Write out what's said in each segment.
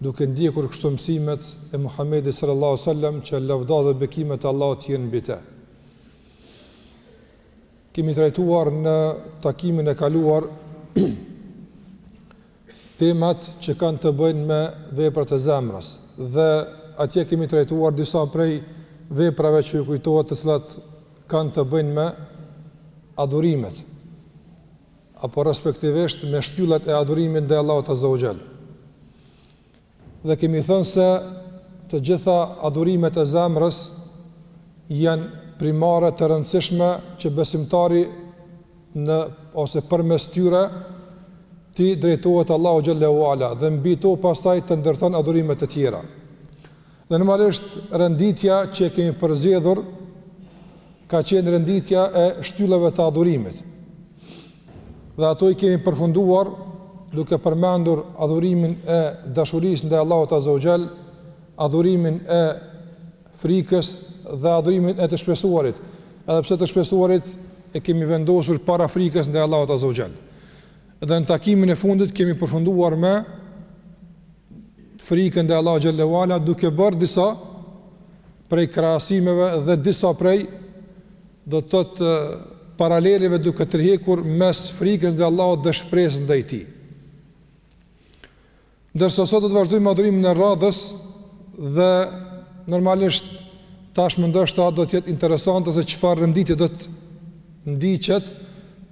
Duke ndjekur kështu mësimet e Muhammedit sallallahu alejhi dhe sellem që lavda dhe bekimet e Allahut të jenë mbi të. Kemi trajtuar në takimin e kaluar temat që kanë të bëjnë me veprat e zemrës dhe atje kemi trajtuar disa prej veprave që ju kujtohet të cilat kanë të bëjnë me adhurimet. apo respektivisht me shtyllat e adhurimit ndaj Allahut Azza wa Jall. Dhe kemi thënë se të gjitha adhurimet e zemrës janë primare të rëndësishme që besimtari në ose përmes tyre t'i drejtohet Allahu Xhallahu Ala dhe mbi to pastaj të ndërton adhurime të tjera. Normalisht renditja që e kemi përzgjedhur ka qenë renditja e shtyllave të adhurimit. Dhe ato i kemi përfunduar duke përmendur adhurimin e dashurisë ndaj Allahut Azza wa Jall, adhurimin e frikës dhe adhurimin e të shpresuarit, edhe pse të shpresuarit e kemi vendosur para frikës ndaj Allahut Azza wa Jall. Dhe në takimin e fundit kemi përfunduar me frikën ndaj Allahu xhalla uala duke bërë disa prej krahasimeve dhe disa prej do të thotë paraleleve duke tërhequr mes frikës ndaj Allahut dhe shpresës ndaj Tij. Ndërsa sot do të vazhdojmë adhurimin e radhës dhe normalisht tashmë ndoshta do të jetë interesante se çfarë renditje do të ndiqet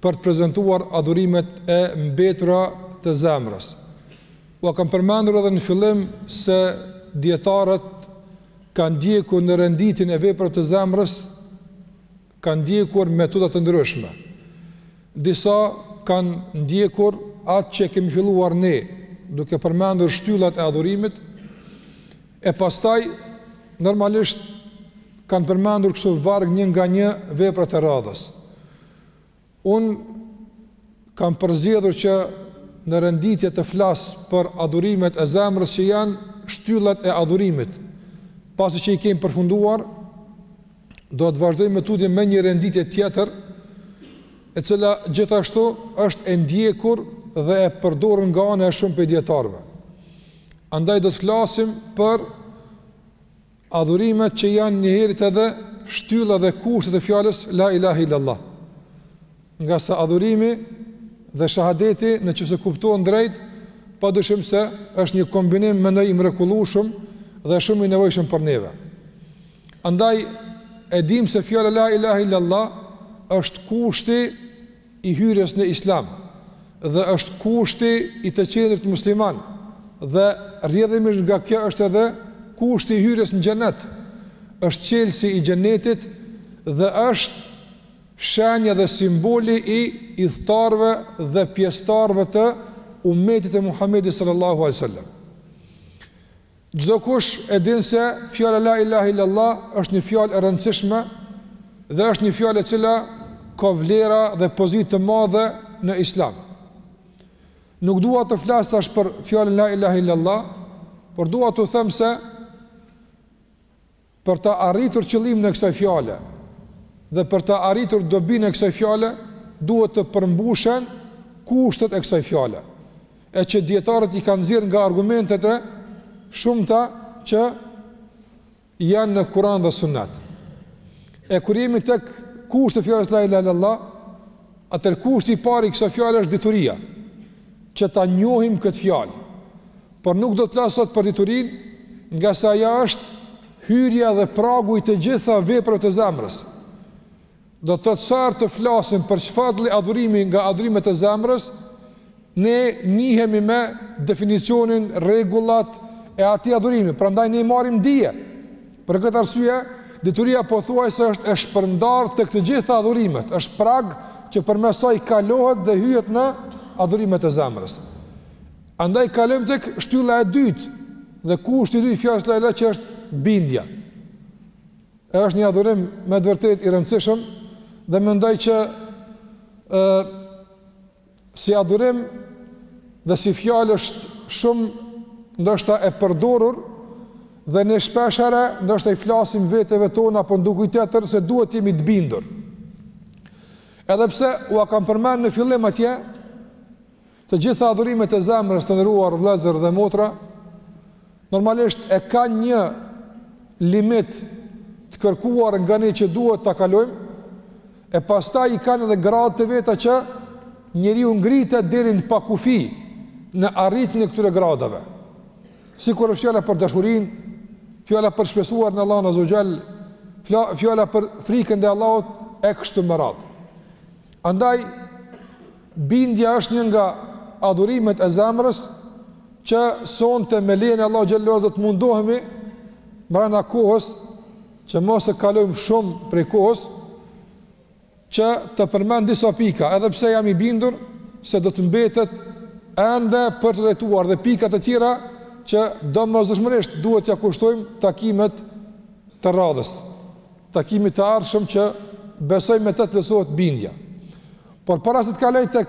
për të prezantuar adhurimet e mbetura të zemrës. Ua kam përmendur edhe në fillim se dijetarët kanë ndjekur në renditjen e veprave të zemrës kanë ndjekur metoda të ndryshme. Disa kanë ndjekur atë që kemi filluar ne, duke përmendur shtyllat e adhurimit, e pastaj normalisht kanë përmendur kështu varg një nga një veprat e radhës. Unë kam përzgjedhur që në renditje të flas për adhurimet e zemrës që janë shtyllat e adhurimit. Pasi që i kemi përfunduar, do të vazhdojmë më tutje me një renditje tjetër, e cila gjithashtu është e ndjekur dhe e përdorur nga ana e shumë prej dijetarëve. Andaj do të flasim për Adhurimet që janë njëherit edhe shtylla dhe kushte të fjalës La ilahe illallah. Ngase adhurimi dhe shahadeti në qoftë se kuptohen drejt, pa dyshim se është një kombinim mendoj i mrekullueshëm dhe shumë i nevojshëm për neve. Andaj, e dimë se fjala la ilahe illallah është kushti i hyrjes në Islam dhe është kushti i të qenit musliman dhe rrjedhimisht nga kjo është edhe kushti i hyrjes në xhenet. Është çelësi i xhenetit dhe është shenja dhe simboli i ithtarëve dhe pjesëtarëve të umetit të Muhamedit sallallahu alaihi wasallam. Çdokush e din se fjala la ilahe illallah është një fjalë e rëndësishme dhe është një fjalë e cila ka vlera dhe pozitë të madhe në Islam. Nuk dua të flas tash për fjalën la ilahe illallah, por dua të them se Për ta arritur qëllimin e kësaj fjale dhe për ta arritur dobinë e kësaj fjale, duhet të përmbushen kushtet e kësaj fjale, e që dijetarët i kanë nxjerrë nga argumentet e shumta që janë në Kur'an dhe Sunnet. E kur jemi tek kushtet e fjalës la ilahe illallah, Atëherë kushti i parë i kësaj fjale është dituria, që ta njohim këtë fjalë. Por nuk dua të flas sot për diturinë, ngase ajo është hyrja dhe pragu i të gjitha veprave të zemrës. Do të thotë sa herë të flasim për çfarë adhurimi nga adhurimet e zemrës, Ne njihemi me definicionin, rregullat, e atij adhurimi, prandaj ne marrim dije. Për këtë arsye, dituria pothuajse është e shpërndarë tek të gjitha adhurimet, është prag që përmes saj kalohet dhe hyhet në adhurimet e zemrës. Andaj kalojmë tek shtylla e dytë dhe kushti i dytë i fjalës la ilahe që është bindja. E është një adhurim me të vërtetë i rëndësishëm dhe mendoj që ë Si adhurim dhe si fjalë është shumë ndoshta e përdorur dhe ne shpeshherë ndoshta i flasim veteve tona apo dikujt tjetër se duhet të jemi të bindur. Edhe pse ua kam përmend në fillim atje, të gjitha adhurimet e zemrës të nderuar vëllezër dhe motra Normalisht e kanë një limit të kërkuar nga ne që duhet ta kalojmë e pastaj i kanë edhe gradët e veta që njeriu ngritet deri në pakufi në arritjen e këtyre gradave. Sikur është fjala për dashurinë, fjala për shpresën në Allahun Azza wa Jall, fjala për frikën e Allahut e kështu me radhë. Andaj, bindja është një nga adhurimet e zemrës që sonte me lejen e Allahut xhele ve ala do të mundohemi mbrenda kohës që mos e kalojmë shumë prej kohës që të përmend disa pika edhe pse jam i bindur se do të mbetet ende për të trajtuar dhe pika të tjera që domosdoshmërisht duhet t'ia kushtojmë takimit të radhës takimit të ardhshëm që besoj me të të plotësohet bindja. Por para se të kaloj te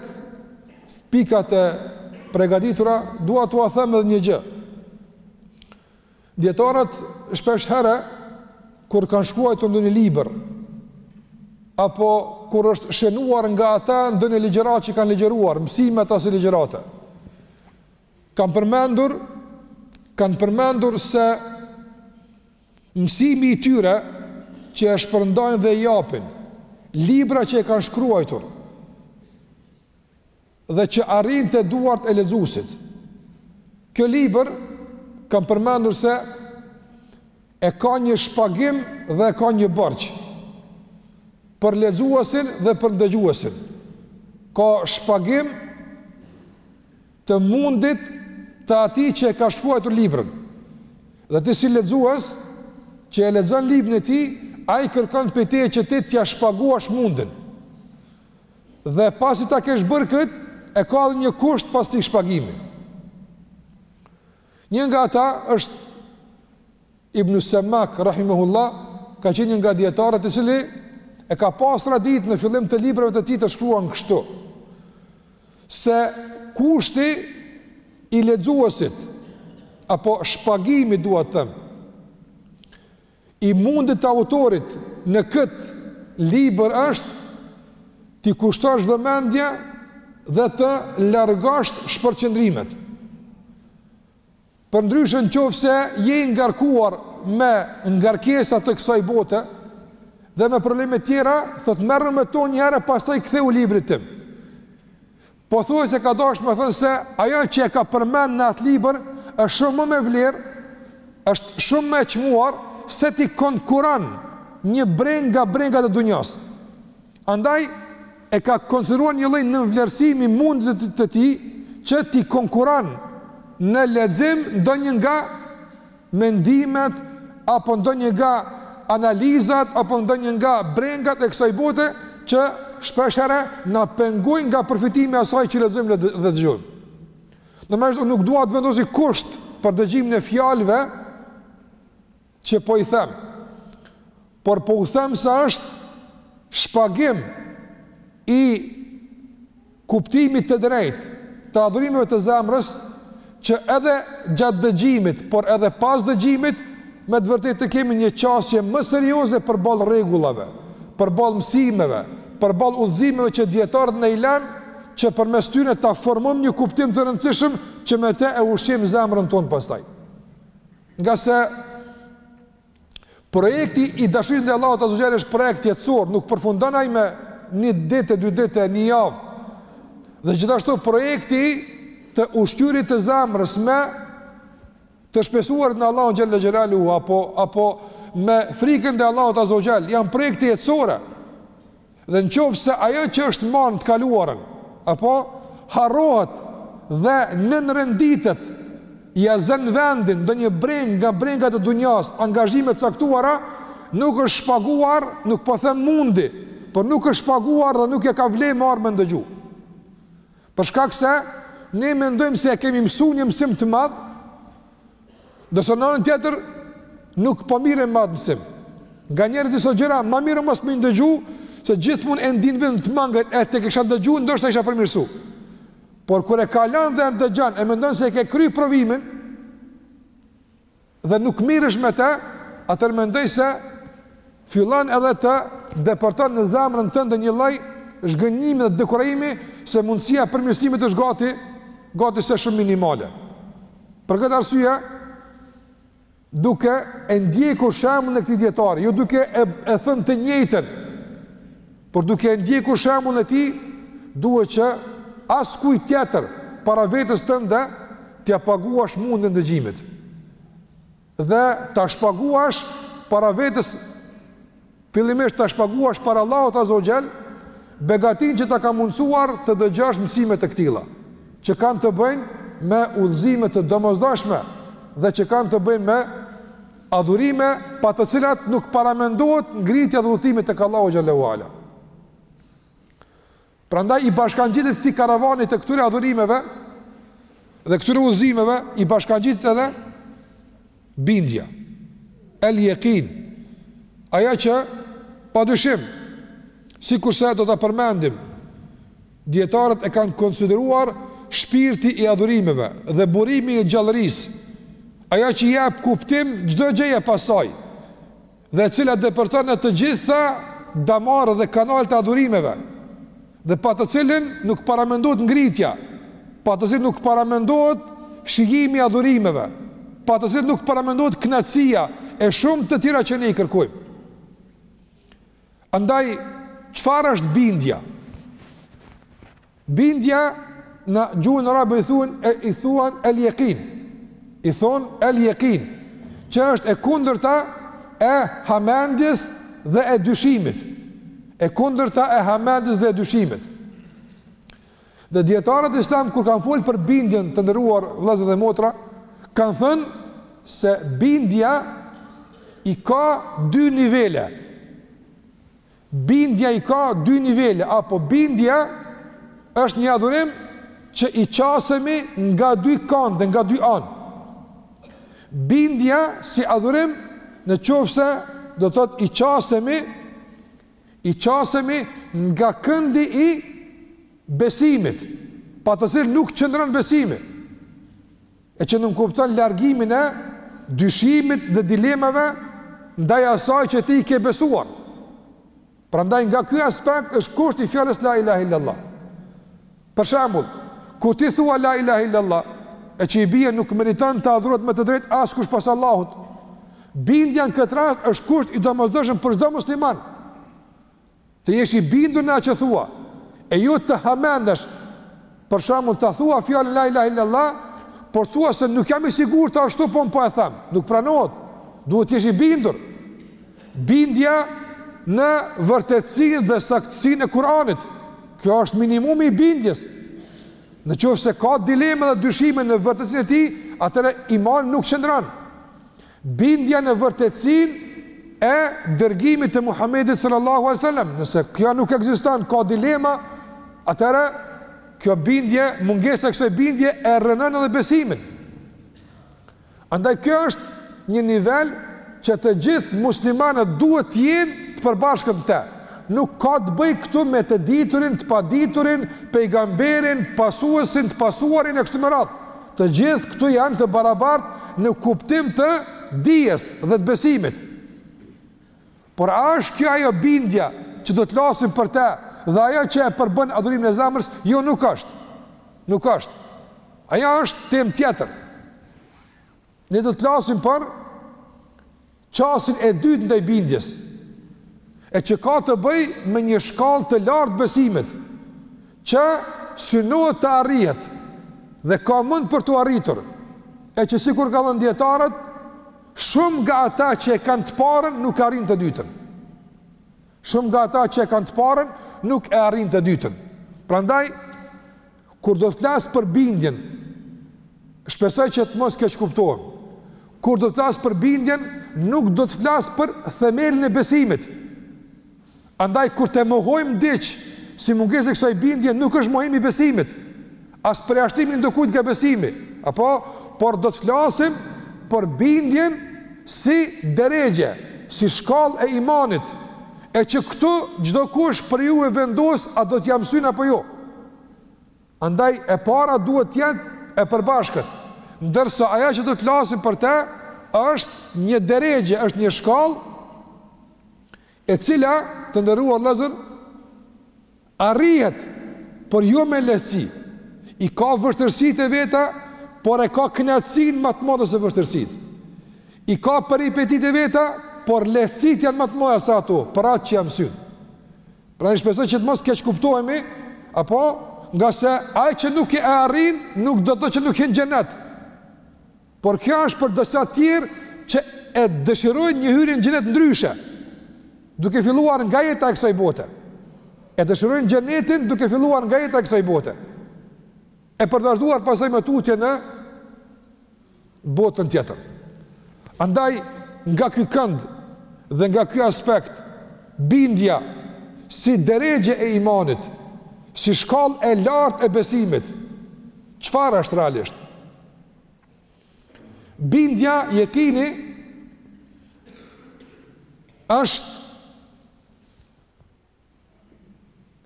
pikat e pregaditura, dua t'ua them edhe një gjë. Dijetarët shpesh herë, kur kanë shkruajtur ndonjë libër, apo kur është shenuar nga ata ndonjë ligjëratë që kanë ligjëruar, mësime të asaj ligjërate, kanë përmendur, kanë përmendur se Mësimi i tyre që e shpërndajnë dhe japin, libra që e kanë shkruajtur dhe që arrin te duart e lexuesit. Kjo libër kanë përmendur se e ka një shpagim dhe e ka një borxh për lexuesin dhe për ndëgjuesin. Ka shpagim të mundit të atij që e ka shkruajtur librin. Dhe ti si lexues që e lexon librin e tij, ai kërkon prej teje që ti t'ia shpaguash mundin. Dhe pasi ta kesh bërë këtë, e ka edhe një kusht pas tij shpagimi. Një nga ata është Ibn Semak rahimahullah, ka qenë një nga dijetarët i cili e ka pas traditë në fillim të librave të tij të shkruan kështu se kushti i lexuesit apo shpagimi dua të them i mundit të autorit në këtë libër është t'i kushtosh vëmendje dhe të largosh shpërqendrimet. Përndryshe në qofë se je i ngarkuar me ngarkesa të kësaj bote dhe me probleme tjera, thotë merru me to një herë pastaj kthehu librit tim. Pothuajse ka dasht me thënë se ajo që e ka përmend në atë libër është shumë më me vlerë, është shumë më e çmuar se t'i konkuron një brengë nga brengat e dunjas. Andaj e ka konsideruar një lloj nënvlerësimi mundit të tij që t'i konkuron në lexim ndonjë nga mendimet apo ndonjë nga analizat apo ndonjë nga brengat e kësaj bote që shpesh herë na pengojnë nga përfitimi i asaj që lexojmë dhe dëgjojmë. Domethënë unë nuk dua të vendosi kusht për dëgjimin e fjalëve që po i them. Por po u them se është shpagim i kuptimit të drejtë të adhurimeve të zemrës që edhe gjatë dëgjimit, por edhe pas dëgjimit, me të vërtetë të kemi një qasje më serioze përballë rregullave, përballë mësimeve, përballë udhëzimeve që dijetarët na i lanë, që përmes tyre ta formojmë një kuptim të rëndësishëm që me të e ushqejmë zemrën tonë pastaj. Ngase Projekti i dashurisë ndaj Allahut azza ve xhel është projekt jetësor, nuk përfundon ai me një ditë, dy ditë, një javë. Dhe gjithashtu projekti të ushqyerit të zemrës me të shpresuarit në Allahun xhel-le xhelaluhu apo apo me frikën e Allahut azza ve xhel janë projekte jetësore. Dhe në qoftë se ajo që është marrë në të kaluarën, apo harrohet dhe nënrenditet, ia zën vendin ndonjë brengë nga brengat e dunjas, angazhime të caktuara, nuk është shpaguar, nuk po them mundi, por nuk është shpaguar dhe nuk ia ka vlejt barra me ndëgju. Për shkak se, ne mendojmë se e kemi mësu një mësim të madh, Ndërsa në anën tjetër nuk po mirrem me atë mësim. Nganjëherë disa gjëra ma mirë mos me ndëgju se gjithmonë e ndin veten të mangët e ta kisha ndëgju ndoshta isha përmirësu. Por kur e kalon dhe e ndëgjon e mendon se e ke kry provimin dhe nuk mirresh me të, atëherë mendoj se Fillon edhe të depërton në zemrën tënde një lloj zhgënjimi dhe dekurajimi se mundësia e përmirësimit është gati, gatise shumë minimale. Për këtë arsye, duke e ndjekur shembullin e këtij dijetari, jo duke e, e thënë të njëjtën, por duke e ndjekur shembullin e tij, duhet që askujt tjetër para vetes tënde t'ia paguash mundin e ndëgjimit. Dhe ta shpaguash para vetes fillimisht ta shpaguash para Allahut azza ve xhel begatinë që ta ka mundësuar të dëgjosh mësime të këtilla që kanë të bëjnë me udhëzime të domosdoshme dhe që kanë të bëjnë me adhurime pa të cilat nuk paramendohet ngritja dhe udhëtimi tek Allahu xhel-le ve ala. Prandaj i bashkangjitet këtij karavani të këtyre adhurimeve dhe këtyre udhëzimeve i bashkangjitet edhe bindja. El Jekin. Ajo që pa dyshim sikurse do ta përmendim dijetarët e kanë konsideruar shpirti i adhurimeve dhe burimi i gjallërisë. Ajo që i jep kuptim çdo gjëje pas saj. dhe e cila depërton në të gjithë damarët dhe kanalet e adhurimeve, dhe pa të cilin nuk paramendohet ngritja, pa të cilin nuk paramendohet shijimi i adhurimeve, pa të cilin nuk paramendohet kënaqësia e shumë të tjera që ne i kërkojmë. Andaj, çfarë është bindja? Bindja në gjuhën arabe i thuan e i thuan el jekin i thon el jekin që është e kundërta e hamendjes dhe e dyshimit e kundërta e hamendjes dhe e dyshimit dhe dijetarët islam kur kanë folë për bindjen të nderuar vëllezër dhe motra kanë thënë se bindja i ka dy nivele Bindja i ka dy nivele, apo bindja është një adhurim që i qasemi nga dy kënde nga dy anë. Bindja si adhurim në qoftë se do t'i qasemi, i qasemi nga këndi i besimit, pa të cilin nuk qëndron besimi. e që nënkupton largimin e dyshimit dhe dilemave ndaj asaj që ti i ke besuar. Prandaj nga ky aspekt është kusht i fjalës la ilaha illallah. Për shembull, kur ti thua la ilaha illallah, e që i bie nuk meriton të adhurohet me të drejtë askush pos Allahut. Bindja në këtë rast është kusht i domosdoshëm për çdo musliman. Të jesh i bindur në atë që thua, e jo të hamendesh. Për shembull, ta thua fjalën la ilahe illallah, por thua se nuk jam i sigurt ashtu po po e them. Nuk pranohet. Duhet të jesh i bindur. Bindja në vërtetësinë dhe saktësinë e Kur'anit. Kjo është minimumi i bindjes. Në qoftë se ka dilema dhe dyshime në vërtetësinë e tij, atëherë imani nuk qëndron. Bindja në vërtetësinë e dërgimit të Muhamedit sallallahu alaihi wasallam, nëse kjo nuk ekziston, ka dilema, atëherë kjo bindje, mungesa e kësaj bindje e rrënon edhe besimin. Andaj kjo është një nivel që të gjithë muslimanët duhet të jenë të përbashkët në të. Nuk ka të bëjë këtu me të diturin, të paditurin, pejgamberin, pasuesin, të pasuarin e kështu me radhë. Të gjithë këtu janë të barabartë në kuptim të dijes dhe të besimit. Por a është kjo ajo bindja që do të flasim për te dhe ajo që e përbën adhurimin e zemrës? Jo, nuk është. Nuk është. Ajo është temë tjetër. Ne do të flasim për qasjen e dytë ndaj bindjes, e që ka të bëjë me një shkallë të lartë të besimit, që synohet të arrihet dhe ka mund për t'u arritur, e që sikur kanë thënë dijetarët, shumë nga ata që e kanë të parën nuk e arrijnë të dytën. Shumë nga ata që e kanë të parën nuk e arrijnë të dytën. Prandaj, Kur do të flas për bindjen, shpresoj që të mos keqkuptohem. Kur do të flas për bindjen, nuk do të flas për themelin e besimit. Andaj kur të mohojmë diç, si mungesë e kësaj bindje nuk është mohim i besimit, as përjashtim i ndokujt nga besimi, apo por do të flasim për bindjen si deregje, si shkallë e imanit, E që këtu çdo kush prej jush e vendos a do t'ja mësyn apo jo. Andaj e para duhet të jetë e përbashkët. Ndërsa ajo që do të flasim për të është një deregje, është një shkallë e cila të nderuar vëllezër Arrihet, por jo me lehësi. I ka vështërsitë e veta, por e ka kënaqësinë më të madhe se vështërsitë. I ka peripetitë e veta, por lehtësitë janë më të mëdha se ato, për atë që ia msyn. Pra shpresoj që të mos keqkuptohemi, apo ngase ai që nuk e arrin, nuk do të thotë që nuk hyn në xhenet. Por kjo është për disa të tjerë që e dëshirojnë një hyrje në xhenet ndryshe, duke filluar nga jeta e kësaj bote. E dëshirojnë xhenetin duke filluar nga jeta e kësaj bote. E për vazhduar pastaj më tutje në botën tjetër. Andaj, nga ky kënd dhe nga ky aspekt, bindja si deregje e imanit, si shkallë e lartë e besimit, çfarë është realisht? Bindja, jekini, është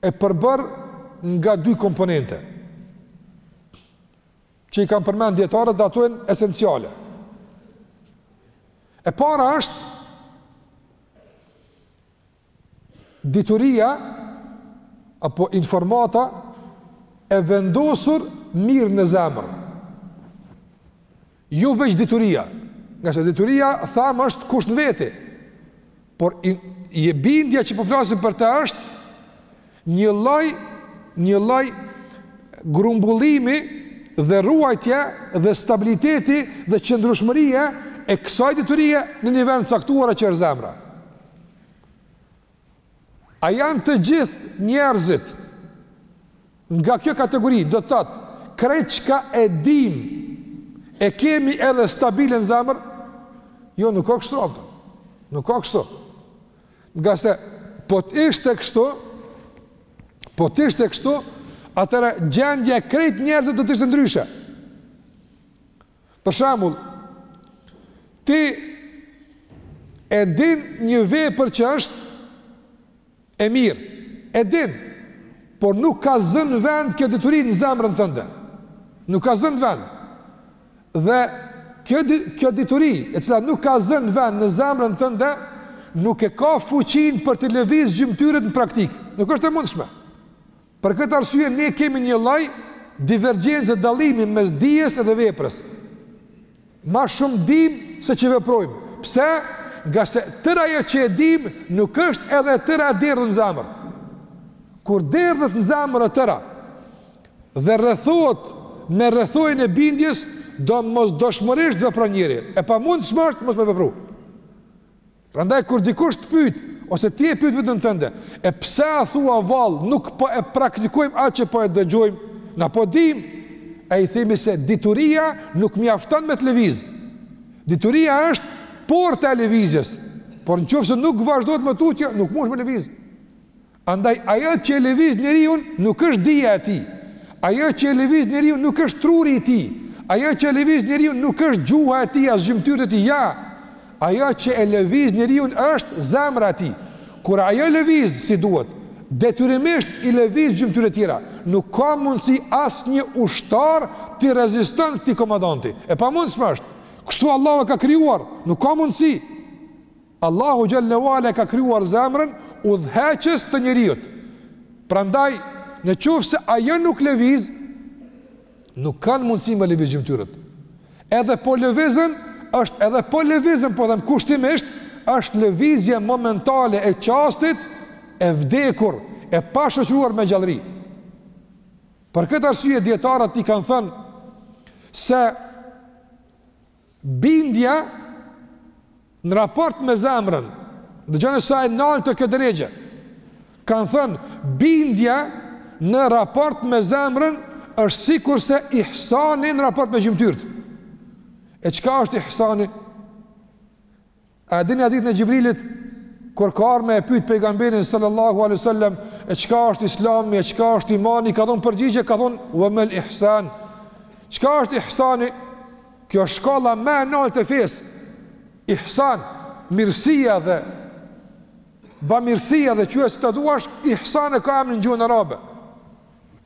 e përbërë nga dy komponente që i kanë përmend dijetarët dhe ato janë esenciale. E para është Dituria apo informata e vendosur mirë në zemër. Jo veç dituria, ngase dituria thamë, është kusht në veti, por i, i e bindja që po flasim për të është një lloj, një lloj grumbullimi dhe ruajtje dhe stabiliteti dhe qëndrueshmërie e kësaj diturie në një vend të caktuar e që është zemra. A janë të gjithë njerëzit nga kjo kategori, do të thotë, krejt çka e dim, e kemi edhe stabile në zemër? Jo, nuk ka kështu, apëtë. Nuk ka kështu. Ngase, po të ishte kështu, po të ishte kështu, atëherë gjendja e krejt njerëzimit do të ishte ndryshe. Për shembull, ti e din një vepër që është e mirë, e din, por nuk ka zënë vend kjo dituri në zemrën tënde, nuk ka zënë vend, dhe kjo, kjo dituri, e cila nuk ka zënë vend në zemrën tënde, nuk e ka fuqinë për t'i lëvizë gjymtyrët në praktikë, nuk është e mundshme. Për këtë arsye ne kemi një lloj divergjence e dallimi mes dijes dhe veprës. Ma shumë dim se që veprojmë. Pse? Ngase tëra ajo që e dim nuk është edhe tëra e derdhur në zemër. Kur derdhet në zemër e tëra dhe rrethohet me rrethojën e bindjes, domosdoshmërisht vepron njeri. E pamundshme është mos me vepru. Prandaj kur dikush të pyet ose ti e pyet veten tënde, e pse a thua vallë nuk po e praktikojmë atë që po e dëgjojmë, na po dim. E i themi se dituria nuk mjafton me të lëviz. Dituria është porta e lëvizjes. Por në qofë se nuk vazhdohet më tutje, nuk mund me lëviz. Andaj ajo që e lëviz njeriun nuk është dija e tij, ajo që e lëviz njeriun nuk është truri i tij, ajo që e lëviz njeriun nuk është gjuha e tij as gjymtyrët e tij, ja, ajo që e lëviz njeriun është zemra e tij. Kur ajo lëviz si duhet, detyrimisht i lëviz gjymtyrët e tjera, nuk ka mundësi asnjë ushtar t'i reziston këtij komadanti, e pamundshme është, kështu Allahu e ka krijuar, nuk ka mundësi. Allahu xhel-le ue ala e ka krijuar zemrën udhëheqës të njeriut. Prandaj, në qoftë se ajo nuk lëviz, nuk kanë mundësi me lëviz gjymtyrët. Edhe po lëvizën, edhe po lëvizën, po them kushtimisht, është lëvizje momentale e çastit e vdekur, e pashoqëruar me gjallëri. Për këtë arsye dietarët i kanë thënë se Bindja në raport me zemrën, dëgjone sa e naltë kjo derexhe, kanë thënë, bindja në raport me zemrën, është sikurse ihsani në raport me gjymtyrët. E çka është ihsani? A e dini hadithin e Xhibrilit kur ka ardhur me e pyet pejgamberin sallallahu alaihi wasallam e çka është Islami, e çka është imani, ka dhënë përgjigje, ka thonë wa mal ihsan. Çka është ihsani? Kjo është shkalla më e naltë e fesë. Ihsan, mirësia dhe bamirësia dhe quje si të duash, ihsan e ka emrin n'gjuhën arabe.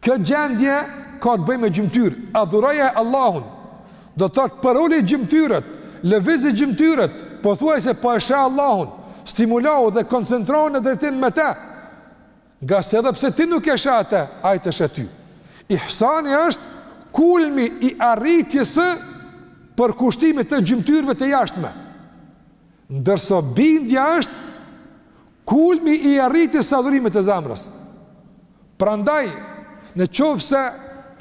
Kjo gjendje ka të bëjë me gjymtyrë, adhuroje Allahun. Do të thotë përuli gjymtyrët, lëvizi gjymtyrët, po thuajse po e sheh Allahun, stimulohu dhe koncentrohu në drejtim me të. Ngase edhe pse ti nuk e sheh atë, ai të sheh ty. Ihsani është kulmi i arritjes së përkushtimit të gjymtyrëve të jashtme. Ndërsa bindja është Kulmi i arritjes së adhurimit të zemrës. Prandaj, në qoftë se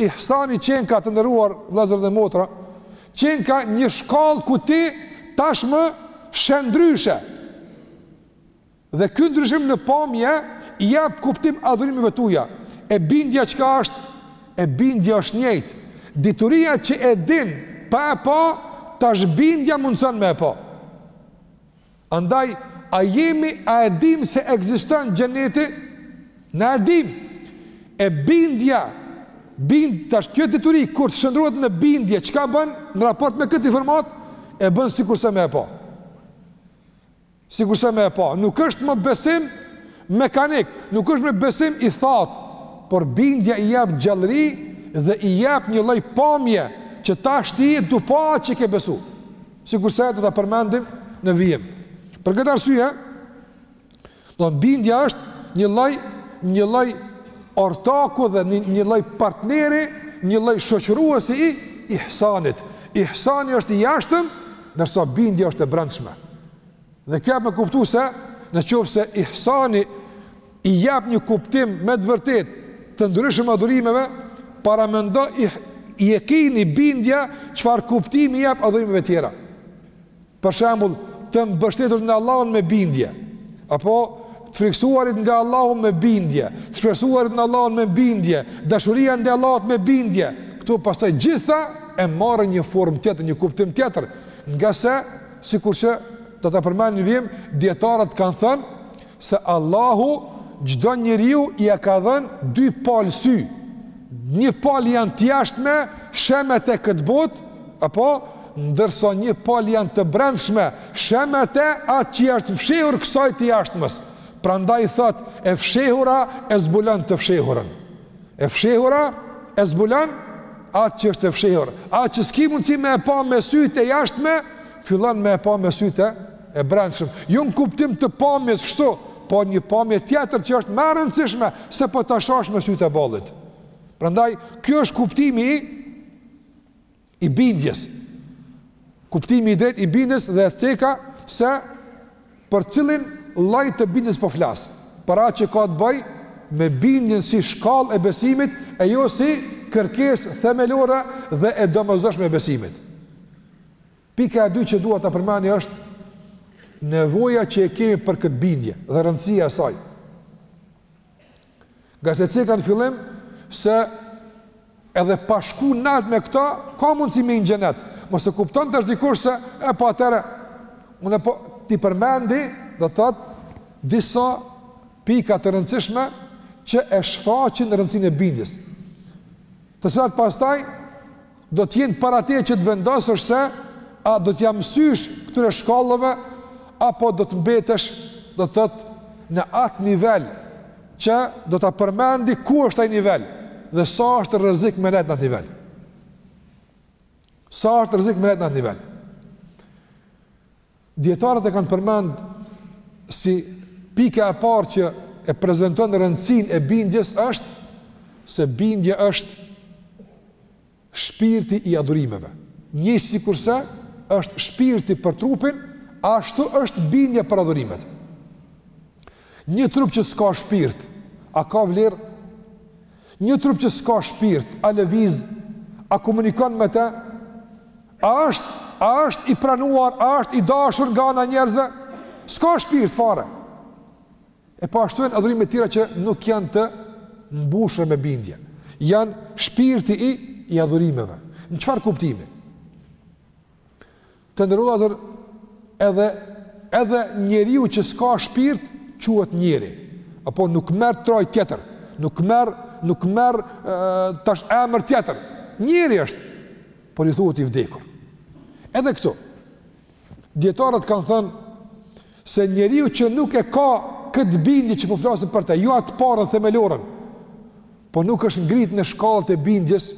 ihsani qenka të nderuar vëllezër dhe motra, qenka një shkallë ku ti tashmë sheh ndryshe. Dhe ky ndryshim në pamje i jap kuptim adhurimeve tuaja. E bindja çka është? E bindja është njëjtë. Dituria që e din pa e pa, tash bindja mundson me e pa. Andaj, a jemi, a e dimë se ekziston xheneti? Na e dimë. E bindja, bind, tash kjo dituri, kur të shndërrohet në bindje, çka bën në raport me këtë informatë, e bën sikurse me e pa. Sikurse me e pa. Nuk është më besim mekanik, nuk është më besim i thatë, por bindja i jep gjallëri dhe i jep një lloj pamje që tash ti je du pa atë që ke besu. sikurse do ta përmendim në vijim. Për këtë arsye, domethënë bindja është një lloj një lloj ortaku dhe një lloj partneri, një lloj shoqëruesi i ihsanit. Ihsani është i jashtëm, ndërsa bindja është e brendshme. Dhe kjo me kuptu se në qoftë se ihsani i jap një kuptim me të vërtetë të ndryshëm adhurimeve, paramendo jekini bindja çfarë kuptimi i jap adhurimeve të tjera. Për shembull, të mbështeturit në Allahun me bindje, apo të frikësuarit nga Allahu me bindje, të shpresuarit në Allahun me bindje, dashuria ndaj Allahut me bindje. Këtu pastaj gjitha e marrin një formë tjetër, një kuptim tjetër, ngase, sikurse do ta përmendim në vijim, dijetarët kanë thënë, Se Allahu çdo njeriu ia ka dhënë dy palë sy. Një palë janë të jashtme, sheh me te këtë botë, apo ndërsa një palë janë të brendshme, sheh me te atë që i është fshehur kësaj të jashtmes. Prandaj thotë, e fshehura e zbulon të fshehurën. E fshehura e zbulon atë që është e fshehur. Atë që s'ki mundësi me e pa me sytë e jashtme, fillon me e pa me sytë e e brendshëm, jo në kuptim të pamjes kështu, por një pamje tjetër që është më e rëndësishme se po ta shohësh me sytë e ballit. Prandaj, ky është kuptimi i i bindjes. Kuptimi i drejtë i bindjes dhe e ceka se për cilin lloj të bindjes po flas. Për atë që ka të bëjë me bindjen si shkallë e besimit e jo si kërkesë themelore dhe e domosdoshme e besimit. Pika e dytë që dua ta përmendi është nevoja që e kemi për këtë bindje dhe rëndësia e saj. Ngase të ceka në fillim se edhe pa shku nalt me këta, ka mundësi me hi n'xhenet. Mos e kupton tash dikush se e po atëherë, unë po t'i përmendi, do të thotë, disa pika të rëndësishme që e shfaqin rëndësinë e bindjes. Të cilat pastaj, Do të jenë para teje që të vendosësh se a do t'ia mësysh këtyre shkallëve apo do të mbetesh, do të thotë, në atë nivel që do ta përmendi ku është ai nivel dhe sa është rrezik me nejt në atë nivel. Sa është rrezik me nejt në atë nivel. Dijetarët e kanë përmend si pika e parë që e prezanton rëndësinë e bindjes është se bindja është shpirti i adhurimeve. Një sikurse është shpirti për trupin, ashtu është bindja për adhurimet. Një trup që s'ka shpirt, a ka vlerë? Një trup që s'ka shpirt, a lëviz, a komunikon me të? A është, a është i pranuar, a është i dashur nga ana njerëzve? S'ka shpirt fare. E po ashtu janë adhurimet, ato që nuk janë të mbushura me bindje. Janë shpirti i i adhurimeve. Në çfarë kuptimi? Të nderuar vëllezër, edhe edhe njeriu që s'ka shpirt quhet njeri. Apo nuk merr trajtë tjetër, nuk merr nuk merr tash emër tjetër. Njeri është por i thuhet i vdekur. Edhe këtu, dijetarët kanë thënë se njeriu që nuk e ka këtë bindje që po flasim për të, ju jo atë parën themeloren, po nuk është ngrit në shkallët e bindjes,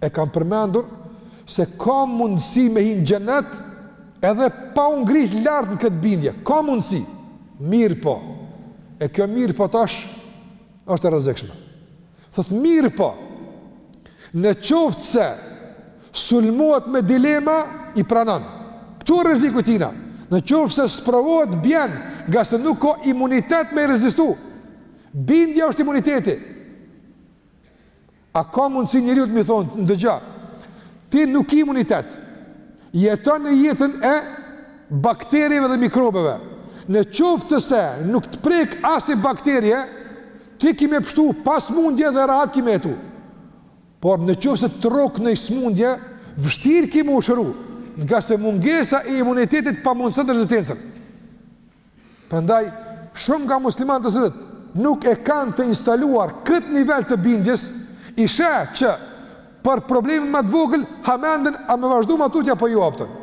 e kam përmendur se ka mundësi me hi n'xhenet edhe pa u ngrit lartë në këtë bindje, ka mundësi, mirëpo, e kjo mirëpo tash është e rrezikshme. Thotë mirë po, në qoftë se sulmohet me dilema, i pranon. Këtu e rreziku i tina, në qoftë se sprovohet bjen, nga se nuk ka imunitet me i rezistu. Bindja është imuniteti. A ka mundësi njeriut me i thonë, ndëgjo, ti nuk ki imunitet, jeton në jetën e bakterjeve dhe mikrobeve. Në qoftë se nuk të prek asni bakterie, Ti ki me pështu pa smundje dhe rahat ki me jetu. Por në qoftë se të rrok noj smundje, vështirë ki me u shëru, nga se mungesa e imunitetit pamundëson rezistencën. Prandaj, shumë nga muslimanët sot, nuk e kanë të instaluar këtë nivel të bindjes, i sheh që për problemin ma të vogël, hamenden a me vazhdu ma tutje apo jo, apëtën.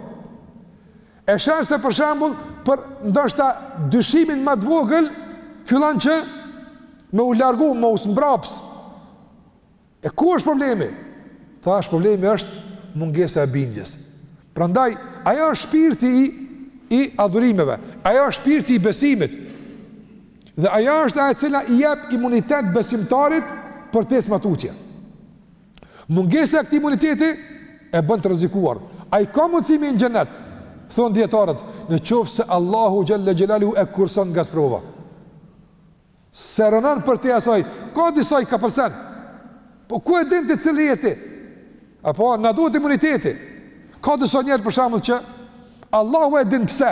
E sheh se për shembull, për ndoshta dyshimin ma të vogël, fillon që me u largu, me u zmbraps. E ku është problemi? Thash problemi është mungesa e bindjes. Prandaj, ajo është shpirti i, i adhurimeve, ajo është shpirti i besimit. Dhe ajo është e cila i jep imunitet besimtarit për t'ec ma tutje. Mungesa e këtij imuniteti e bën të rrezikuar. Ai ka mundësi me hi n'xhenet, thonë dijetarët, në qoftë se Allahu xhel-le xhelaluhu e kursen nga sprova. Se rrënon përtej asaj, ka disa i kapërcen. Po ku e din te cilët je ti? Apo, na duhet imuniteti. Ka disa njerëz për shembull që Allahu e din pse.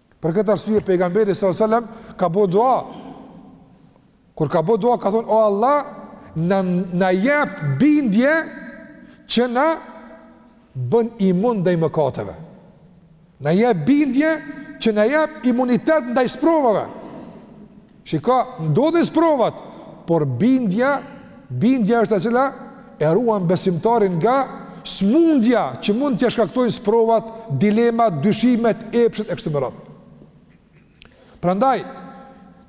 Për këtë arsye pejgamberi sallallahu alajhi wasallam ka bo dua. Kur ka bo dua ka thonë o Allah, na na jep bindje që na bën imun ndaj mëkateve. Na jep bindje që na jep imunitet ndaj sprovave. Shiko, ndodhin sprovat, por bindja, bindja është e cila e ruan besimtarin nga smundja që mund t'ia shkaktojnë sprovat, dilemat, dyshimet, epshet e kështu me radhë. Prandaj,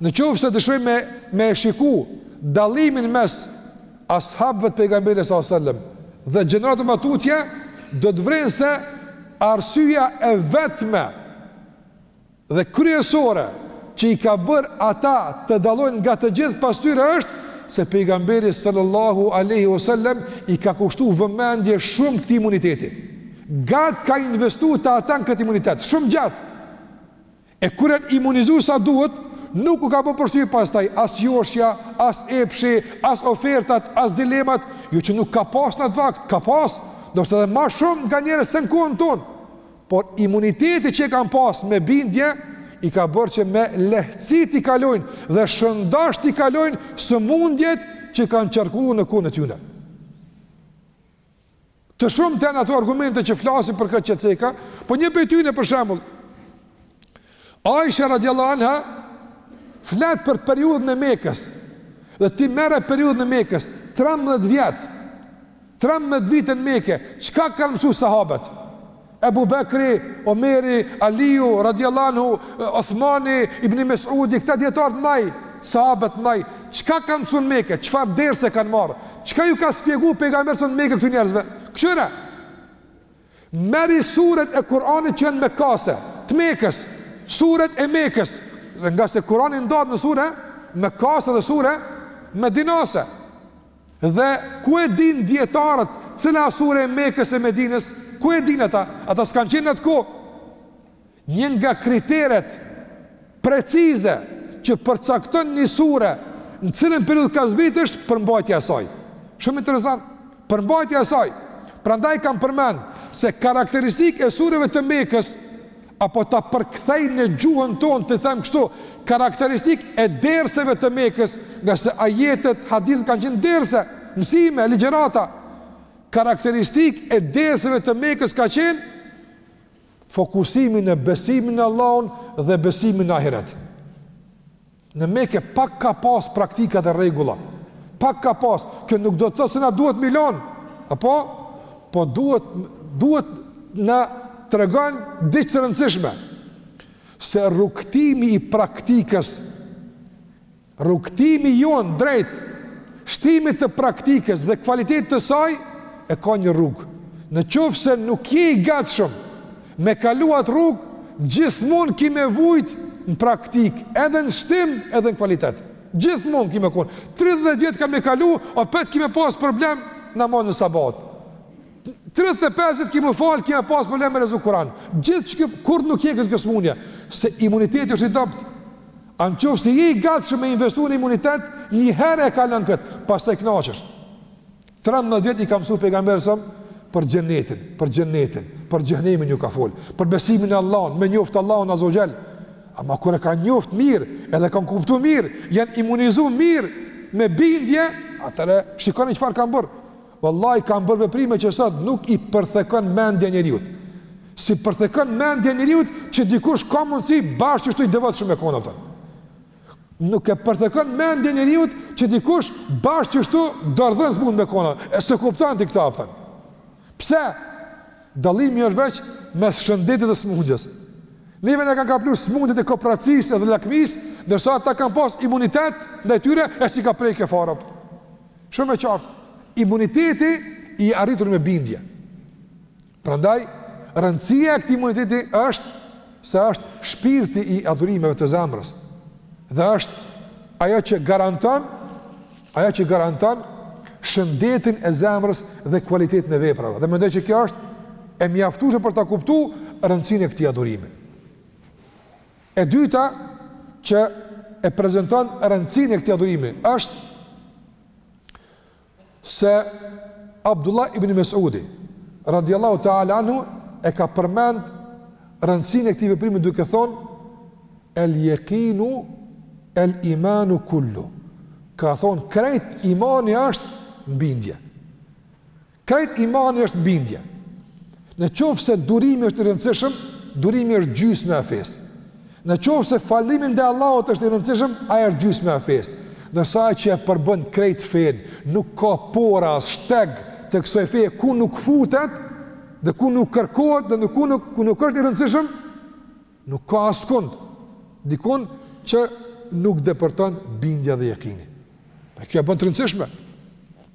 në qoftë se dëshiron me e shiku dallimin mes as'habëve të pejgamberit sallallahu alajhi wasallam dhe gjeneratave ma tutje, do të vren se arsyeja e vetme Dhe kryesore që i ka bërë ata të dallojnë nga të gjithë pas tyre është se pejgamberi sallallahu alaihi wasallam i ka kushtu vëmendje shumë këtij imuniteti. Gat ka investu te ata në këtë imunitet shumë gjatë. E kur janë imunizu sa duhet, nuk u ka bërë përshtypje pastaj as joshja, as epshi, as ofertat, as dilemat, jo që nuk ka pas në atë vakt, ka pas, ndoshta edhe ma shumë nganjëherë se në kohën tonë. Por imuniteti që kanë pas me bindje, i ka bërë që me lehtësi t'i kalojnë dhe shëndash t'i kalojnë sëmundjet që kanë qarkullu në kohën e tyne. Të shumta janë ato argumente që flasin për këtë që ceka, po një prej tyne për shembul, Aisha radiallahu anha flet për periudhën e Mekës. Dhe ti merre periudhën e Mekës, 13 vjet. 13 vite në Mekë, çka kanë mësu sahabët? Ebu Bekri, Omeri, Aliu, radiallahu anhu, Othmani, Ibni Mesudi, këta dijetarët e mdhaj, sahabët e mdhaj, çka kanë mësu në Mekë, çfarë derse kanë marrë, çka ju ka spjegu Pejgamberi a.s. në Mekë këtyre njerëzve, këqyre, Merri suret e Kur'anit që janë mekase, të Mekës, suret e Mekës, ngase Kur'ani ndahet në sure mekase dhe sure medinase. Dhe ku e dinë dijetarët cila sure e Mekës e Medinës? Ku e dinë ata? Ata s'kanë qenë në atë kohë. Një nga kriteret precize që përcakton një sure në cilën periudhë ka zbritur është përmbajtja e saj. Shumë interesant, përmbajtja e saj. Prandaj kam përmend se karakteristikë e sureve të Mekës apo ta përkthej në gjuhën tonë të them kështu, karakteristikë e derseve të Mekës, ngase ajetet, hadithet kanë qenë derse, mësime, ligjërata. Karakteristikë e derseve të Mekës ka qenë fokusimi në besimin në Allahun dhe besimin në ahiret. Në Mekë pak ka pas praktika dhe rregulla. Pak ka pas, kjo nuk do të thotë se na duhet me i lan. Ama po duhet duhet na tregon diç të rëndësishme se rrugëtimi i praktikës Rrugëtimi jonë drejt shtimit të praktikës dhe kvalitetit të saj e ka një rrugë. Në qoftë se nuk je i gatshëm me kalu atë rrugë, gjithmonë ki me vujt në praktikë, edhe në shtim, edhe në kvalitet. Gjithmonë ki me kon. 30 vjet kanë me kalu, opet ki me pas problem namazin e sabahut. 35 vjet ki me u fal, ki me pas problem me lexu Kur'an. Gjithqysh kur nuk hjeket kjo smundje, se imuniteti është i dobët. A në qoftë se je i gatshëm me investu në imunitet, një herë e kalon këtë, pastaj kënaqesh. 13 vjet i ka mësu Pejgamberi a.s. për xhenetin, për xhenetin, për xhehenemin ju ka fol, për besimin e Allahun, me njoft Allahun azze ue xhel. Ama kur e kanë njoft mirë, e kanë kuptu mirë, janë imunizu mirë me bindje, atëhere shikoni çfarë kanë bërë. Vallahi kanë bërë veprime që sot nuk i përthekon mendja e njeriut. S'i përthekon mendja e njeriut që dikush ka mundësi bash qështu i devotshëm me konë. Nuk e përthekon mendja e njeriut që dikush bash qështu dorëdhënës mund me konë. E s'e kupton ti këta aftë. Pse? Dallimi është veç mes shëndetit dhe smundjes. Neve na kanë kaplu smundjet e kopracisë dhe lakmisë, ndërsa ata kanë pas imunitet ndaj tyre e s'i ka prek kjo fare. Shumë e qartë, imuniteti i arritur me bindje. Prandaj, rëndësia e këtij imuniteti është se është shpirti i adhurimeve të zemrës. Dhe është ajo që garanton, ajo që garanton shëndetin e zemrës dhe kualitetin e veprave. Dhe mendoj që kjo është e mjaftueshme për ta kuptuar rëndësinë e këtij adhurimi. E dyta që e prezanton rëndësinë e këtij adhurimi është se Abdullah ibn Mesudi radiallahu ta'ala anhu e ka përmend rëndësinë e këtij veprimi duke thonë el yaqinu el imanu kullu ka thonë krejt imani është bindje Krejt imani është bindje. Në qoftë se durimi është i rëndësishëm, durimi është gjysmë e fesë. Në qoftë se falënderimi i Allahut është i rëndësishëm, ai është gjysmë e fesë. Ndërsa ajo që e përbën krejt fenë, nuk ka pore, shteg të kësoj feje, ku nuk futet dhe ku nuk kërkohet dhe ku nuk, ku nuk është i rëndësishëm, nuk ka askund. Dikun që nuk depërton bindja dhe jekini. E kjo e bën të rëndësishme.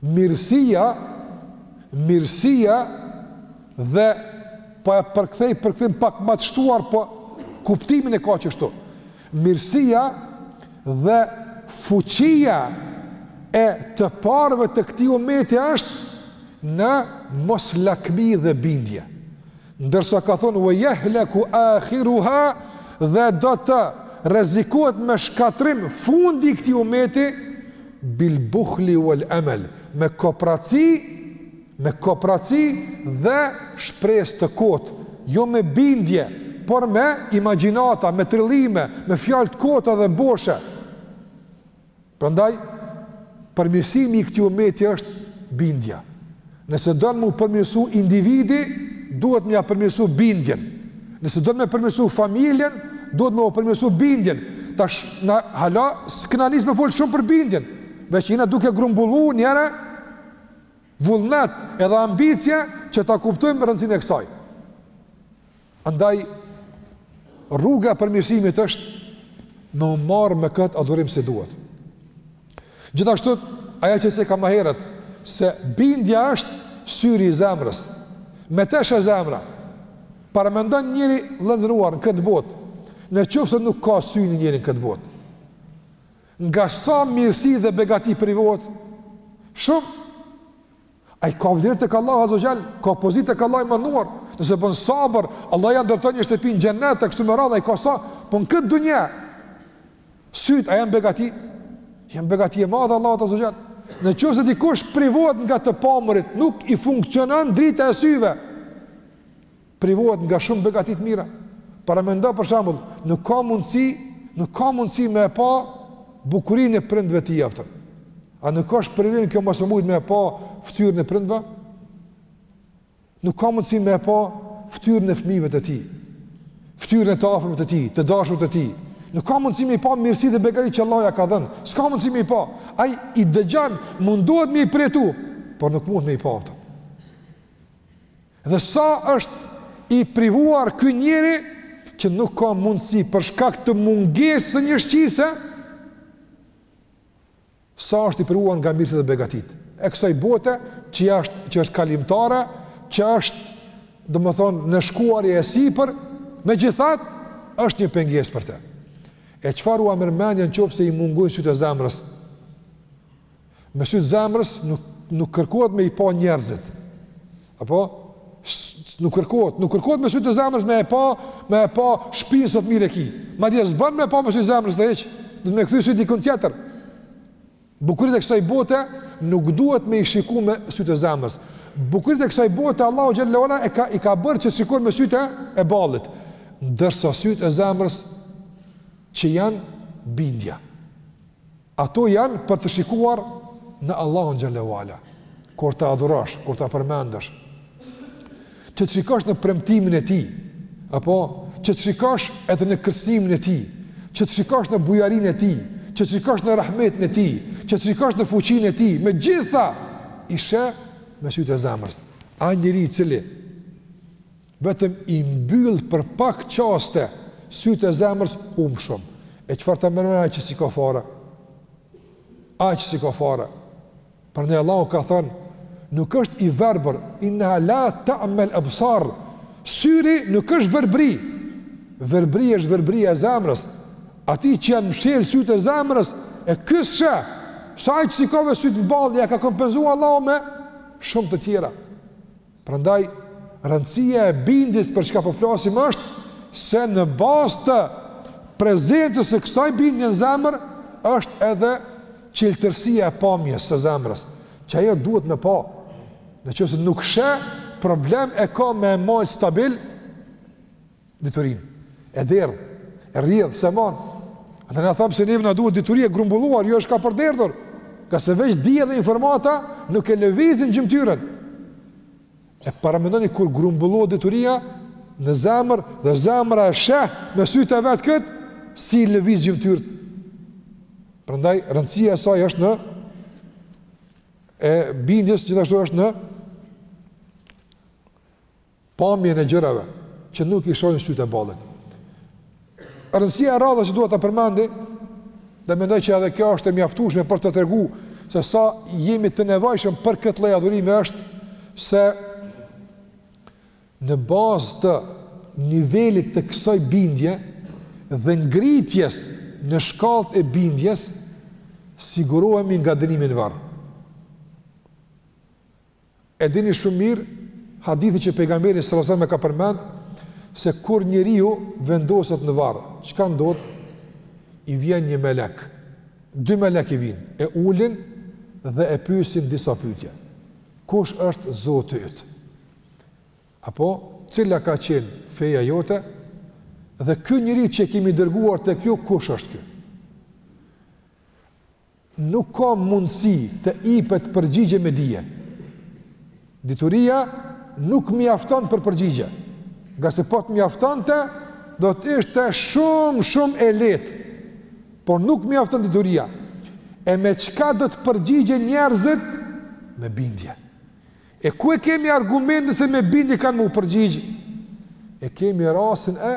Mirësia, mirësia dhe po e përkthej përkthim pak ma të shtuar, po kuptimin e ka qështu. Mirësia dhe fuqia e të parëve të këtij umeti është në moslakmi dhe bindje. Ndërsa ka thonë, "Wa yahlaku akhiruha", dhe do të rrezikohet me shkatërrim fundi i këtij ummeti, "bil bukhli wal emel", me kopraci, me kopraci dhe shpresë të kotë, jo me bindje, por me imagjinata, me trillime, me fjalë të kota dhe boshe. Prandaj, përmirësimi i këtij ummeti është bindja. Nëse don me u përmirësu individi, duhet me ja përmirësu bindjen. Nëse don me përmirësu familjen, duhet me u përmirësu bindjen. Tash, na hala, s'kena nis me folë shumë për bindjen. Veç jena duke grumbullu njëherë, vullnet edhe ambicje që ta kuptojmë rëndësinë e kësaj. Andaj, rruga e përmirësimit është me u marë me këtë adhurim si duhet. Gjithashtu, ajo që cekëm më herët, se bindja është syri i zemrës, me të sheh zemra, paramendo njeri, i nderuar në këtë botë, në qoftë se nuk ka sy një njeri në këtë botë. Nga sa mirësi dhe begati privohet, shumë, Ai ka vlerë tek Allahu Azze ue Xhel, ka pozitë tek Allahu i madhëruar. Nëse bën sabër, Allah ia ndërton një shtëpi në xhennet, kështu me radhë ai ka sa, po në këtë dunja. Sytë a janë begati? Janë begati e madhe e Allahut Azze ue Xhel. Në qoftë se dikush privohet nga të pamurit, nuk i funksionon drita e syve. privohet nga shumë begati të mira. Paramendo për shembull, nuk ka mundësi, nuk ka mundësi me e pa bukurinë e prindëve të tij. A nuk asht privim kjo mos me mujt me e pa fytyrën e prindëve? Nuk ka mundësi me e pa fytyrën e fëmijëve të tij. Fytyrën e të afërmve të tij, të dashurve të tij. Nuk ka mundësi me i pa mirësi dhe begati që Allahu ia ka dhënë. S'ka mundësi me i pa. Ai i dëgjon, mundohet me i perceptu, por nuk mund me i pa. Dhe sa është i privuar ky njeri që nuk ka mundësi për shkak të mungesës së një shqise, sa është i privuar nga mirësitë dhe begatitë e kësaj bote që është, që është kalimtare, që është, domethënë, në shkuarje e sipër, megjithatë, është një pengesë për te. E çfarë ua merr mendja në qoftë se i mungojnë sytë e zemrës? Me sytë e zemrës nuk nuk kërkohet me i pa njerëzit. Apo nuk kërkohet, nuk kërkohet me sytë e zemrës me e pa, me e pa shpinë sa t'mirë e ki. Madje s'bën me pa me sy të zemrës të hiç, duhet me kthy sytë dikun tjetër. Bukuritë e kësaj bote nuk duhet me i shiku me sytë e zemrës. Bukuritë e kësaj bote Allahu xhel-le ue ala e ka i ka bërë që t'shikohen me sytë e ballit, ndërsa sytë e zemrës që janë bindja. Ato janë për të shikuar në Allahun xhel-le ue ala, kur ta adhurosh, kur ta përmendësh, që të shikosh në premtimin e tij, apo që të shikosh edhe në kërcënimin e tij, që të shikosh në bujarinë e tij, që të shikosh në rahmetin e tij, që të shikosh në fuqinë e tij, me gjitha i sheh me sytë e zemrës. Ai njeri i cili Vetëm i mbyll për pak çaste sytë e zemrës humb shumë. E çfarë ta merr mendja ai që s'i ka fare? Ai që s'i ka fare. Prandaj Allahu ka thënë, nuk është i verbër, inna la ta'mal absar. Syri nuk është verbëri. Verbëri është verbëria e zemrës. Atij që i janë mshel sytë e zemrës, e ky s'sheh, se ai që s'i ka sytë në ballë, ia ka kompensu Allahu me shumë të tjera. Prandaj, rëndësia e bindjes, për çka po flasim është se në bazë të prezencës së kësaj bindje në zemër është edhe çeltërsia e pamjes së zemrës, që ajo duhet me pa. Në qoftë se nuk sheh problem e ka me majt stabil, diturinë. E derdh, e rrjedh, s'e man. Ata na thanë se neve na duhet dituri e grumbulluar, jo e shkapërderdhur. Ngase veç dije dhe informata nuk e lëvizin gjymtyrën. E paramendoni kur grumbullohet dituria në zemër dhe zemra e sheh me sytë e vet këtë, si lëviz gjymtyrët. Prandaj, rëndësia e saj është në e bindjes gjithashtu është në pamjen e gjërave që nuk i shohin sytë e ballit. Rëndësia e radhës që duhet ta përmendi, dhe mendoj që edhe kjo është e mjaftushme për të tregu se sa jemi të nevojshëm për këtë lloj adhurimi është se në bazë të nivelit të kësoj bindje dhe ngritjes në shkallët e bindjes, sigurohemi nga dënimi në varr. E dini shumë mirë hadithin që pejgamberi sallallahu alajhi wasallam e ka përmend se kur njeriu vendoset në varr, çka ndodh? I vjen një melek. Dy melek i vijnë, e ulin dhe e pyesin disa pyetje. Kush është Zoti yt? Apo cila ka qenë feja jote? Dhe ky njeri që e kemi dërguar tek ju, kush është ky? Nuk ka mundësi të ipet përgjigje me dije. Dituria nuk mjafton për përgjigje. Ngase po të mjaftonte, do të ishte shumë, shumë e lehtë. Por nuk mjafton dituria. E me çka do të përgjigjen njerëzit? Me bindje. E ku e kemi argumentin se me bindje kanë m'u përgjigj? E kemi rasin e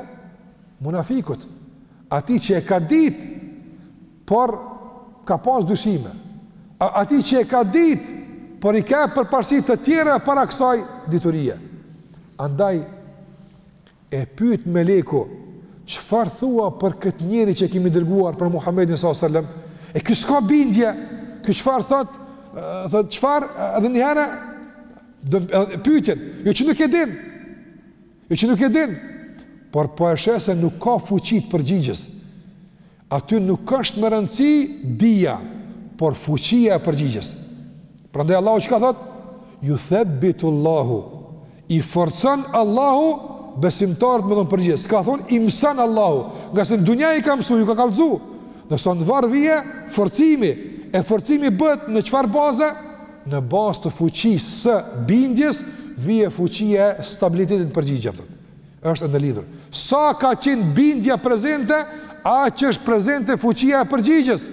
munafikut. Atij që e ka ditë, Por, ka pas dyshime. A atij që e ka ditë, por i ka përparësitë tjera para kësaj diturie. Andaj, e pyet meleku, çfarë thua për këtë njeri që e kemi dërguar për Muhammedin sallallahu alaihi wasallam? E ky s'ka bindje, ky çfarë thot, thot çfarë edhe një herë pyetjen, jo që nuk e din. Jo që nuk e din, por po e sheh se nuk ka fuqi të përgjigjet. Aty nuk është me rëndësi dija, por fuqia e përgjigjes. Prandaj Allahu çka thot? Juthabbitu Allahu. I forcon Allahu besimtarët me dhon përgjigje. S'ka thon i mëson Allahu, ngase në dunja i ka mësu, ju ka kallzu. Mirëpo në varr vije forcimi, e forcimi bëhet në çfarë baze? Në bazë të fuqisë së bindjes vije fuqia e stabilitetit në përgjigje. është e ndërlidhur. Sa ka qenë bindja prezente, aq është prezente fuqia e përgjigjes.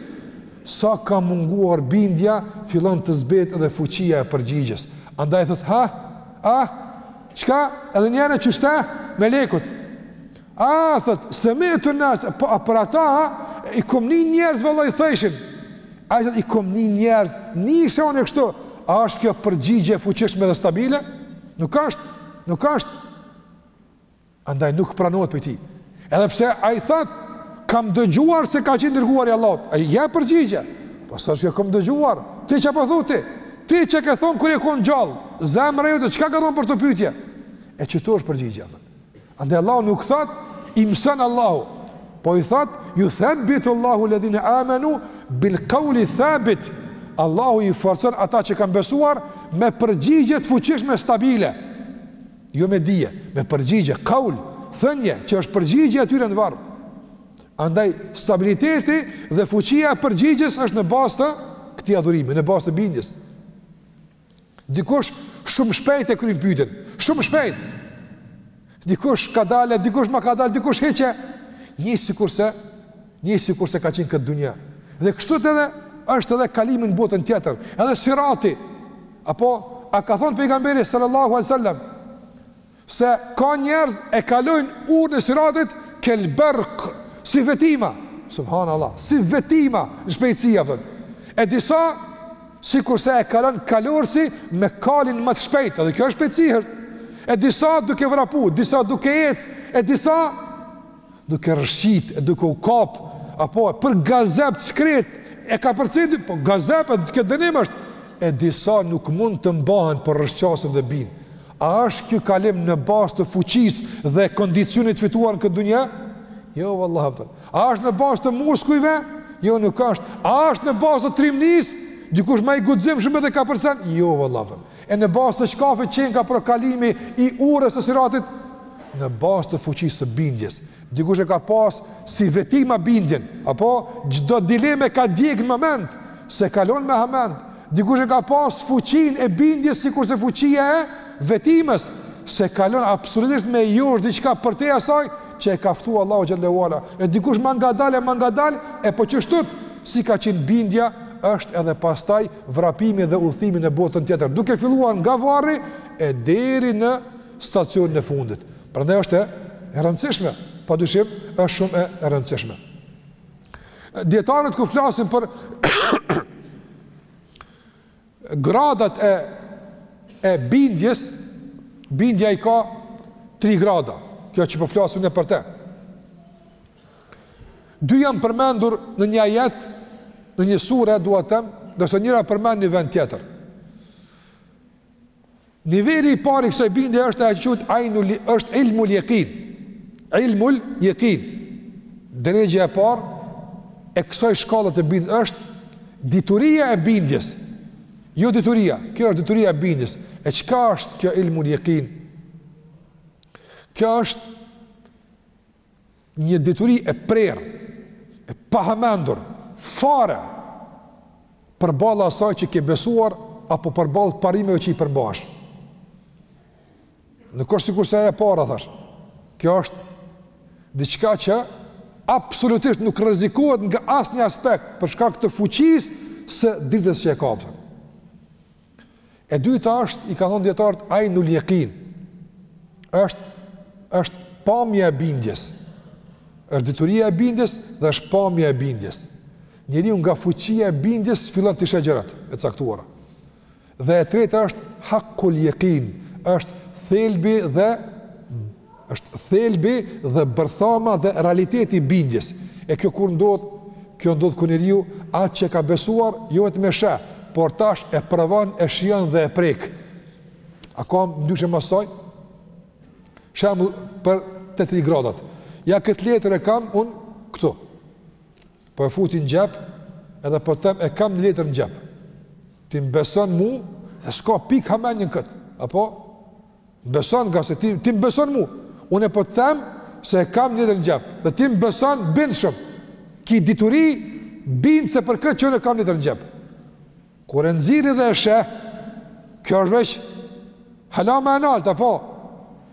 Sa ka munguar bindja, fillon të zbehet edhe fuqia e përgjigjes. Andaj thot, ha, a, çka, edhe njëherë qysh te, me le kut. A, thot, s'e meta mend, po, a për ata, i kom ni njerëz vallahi thojshin. Ai thot, i kom ni njerëz, nishom e kështu, a është kjo përgjigje e fuqishme dhe stabile? Nuk është, nuk është. Andaj nuk pranohet prej tij. Edhe pse ai thotë, kam dëgjuar se ka qenë i dërguar i Allahut. Qe ja përgjigja. Po s'është që kam dëgjuar. Ti çka po thu ti. Ti çka ke thonë kur je konë gjallë. Zemra jote çka ka thonë për këto pytje. E qëtu është përgjigja. Andaj Allahu nuk thot i mëson Allahu, po i thot juthabbitu Allahu alladhina amanu bil qawli thabit. Allahu i forcon ata që kanë besuar me përgjigje të fuqishme stabile. Jo me dije, me përgjigje, qawl, thënie që është përgjigjja e tyre në varr. Andaj stabiliteti dhe fuqia e përgjigjes është në bazë të këtij adhurimi, në bazë të bindjes. Dikush shumë shpejt e kryen pyetjen, shumë shpejt. Dikush kadalë, dikush ma kadalë, dikush hiç. Njëjtë sikurse, njëjtë sikurse ka qenë në këtë dunja. Dhe kështu edhe është edhe kalimi në botën tjetër, edhe sirati. Apo a ka thon pejgamberi sallallahu alajhi wasallam Se ka njerëz e kalojnë urën e siratit kel berq, si vetima. Subhanallah, si vetima në shpejtësi apo. E disa sikurse e kalon kalorësi me kalin ma të shpejtë, edhe kjo është shpejtësi. E disa duke vrapu, disa duke ecë, e disa duke rrshqit e duke u kap apo e për gazep të shkret e kapërcen po gazep e ky dënim është e disa nuk mund të mbahen por rrshqasin dhe bin a është ky kalim në bazë të fuqis dhe kondicionit të fituar në këtë dunja jo vallahi a është në bazë të muskujve jo nuk është a është në bazë të trimnis dikush ma i guximshëm edhe e kapërcen jo vallahi E në bazë të çkafit qenka pra kalimi i urës së siratit? Në bazë të fuqisë së bindjes. Dikush e ka pas si vetima bindjen, apo çdo dilemë e ka djeg në moment s'e kalon me hamend. Dikush e ka pas fuqinë e bindjes sikurse fuqia e vetimës s'e kalon absolutisht me jo është diçka përtej asaj, që e ka ftu Allahu xhele ue ala e dikush më ngadalë më ngadalë e po qështu si ka qenë bindja është edhe pastaj vrapimi dhe udhëtimi në botën tjetër duke filluar nga varri e deri në stacionin e fundit prandaj është e rëndësishme padyshim është shumë e rëndësishme dijetarët kur flasin për Gradat e e bindjes, bindja i ka tri grada, kjo që po flasim ne për të. Dy janë përmendur në një ajet, në një sure, dua të them, ndërsa njëra përmendur në vend tjetër. Niveli i parë i kësaj bindje është ajo që quhet ajnul është ilmul jekin. Ilmul jekin. Derexhja e parë e kësaj shkalle të bindjes është dituria e bindjes. Jo dituria, kjo është dituria e bindjes. E çka është kjo ilmul jekin? Kjo është Një dituri e prerë, e pahamendur, fare, përballë asaj që ke besuar, apo përballë parimeve që i përmbahesh. Nuk është sikurse e para, thash, kjo është diçka që absolutisht nuk rrezikohet nga asnjë aspekt për shkak të fuqisë së dritës që e ka. E dyta është, i kanë thonë dijetarët, ajnul jekin, është, është pamja e bindjes, është dituria e bindjes dhe është pamja e bindjes. Njeriu nga fuqia e bindjes fillon t'i sheh gjërat e caktuara. Dhe e treta është hakkul jekin, është thelbi dhe Është thelbi dhe bërthama dhe realiteti i bindjes. E kjo kur ndodh? Kjo ndodh kur njeriu atë që ka besuar jo vetëm e sheh, por tash e provon, e shijon dhe e prek. A ka më dyshim mas saj? Shembull për të tri gradat. Ja këtë letër e kam unë këtu. Po e futi n'xhep, edhe po them e kam një letër në xhep. Ti më beson mua, dhe s'ka pikë hamendje n'këtë. Apo Beson ngase ti, ti më beson mu. Unë po të them se e kam një letër në xhep. Dhe ti më beson bindshëm. Ki dituri bindëse për këtë që unë e kam një letër në xhep. Kur e nxirri dhe e sheh, kjo është veç hala ma e naltë, apo?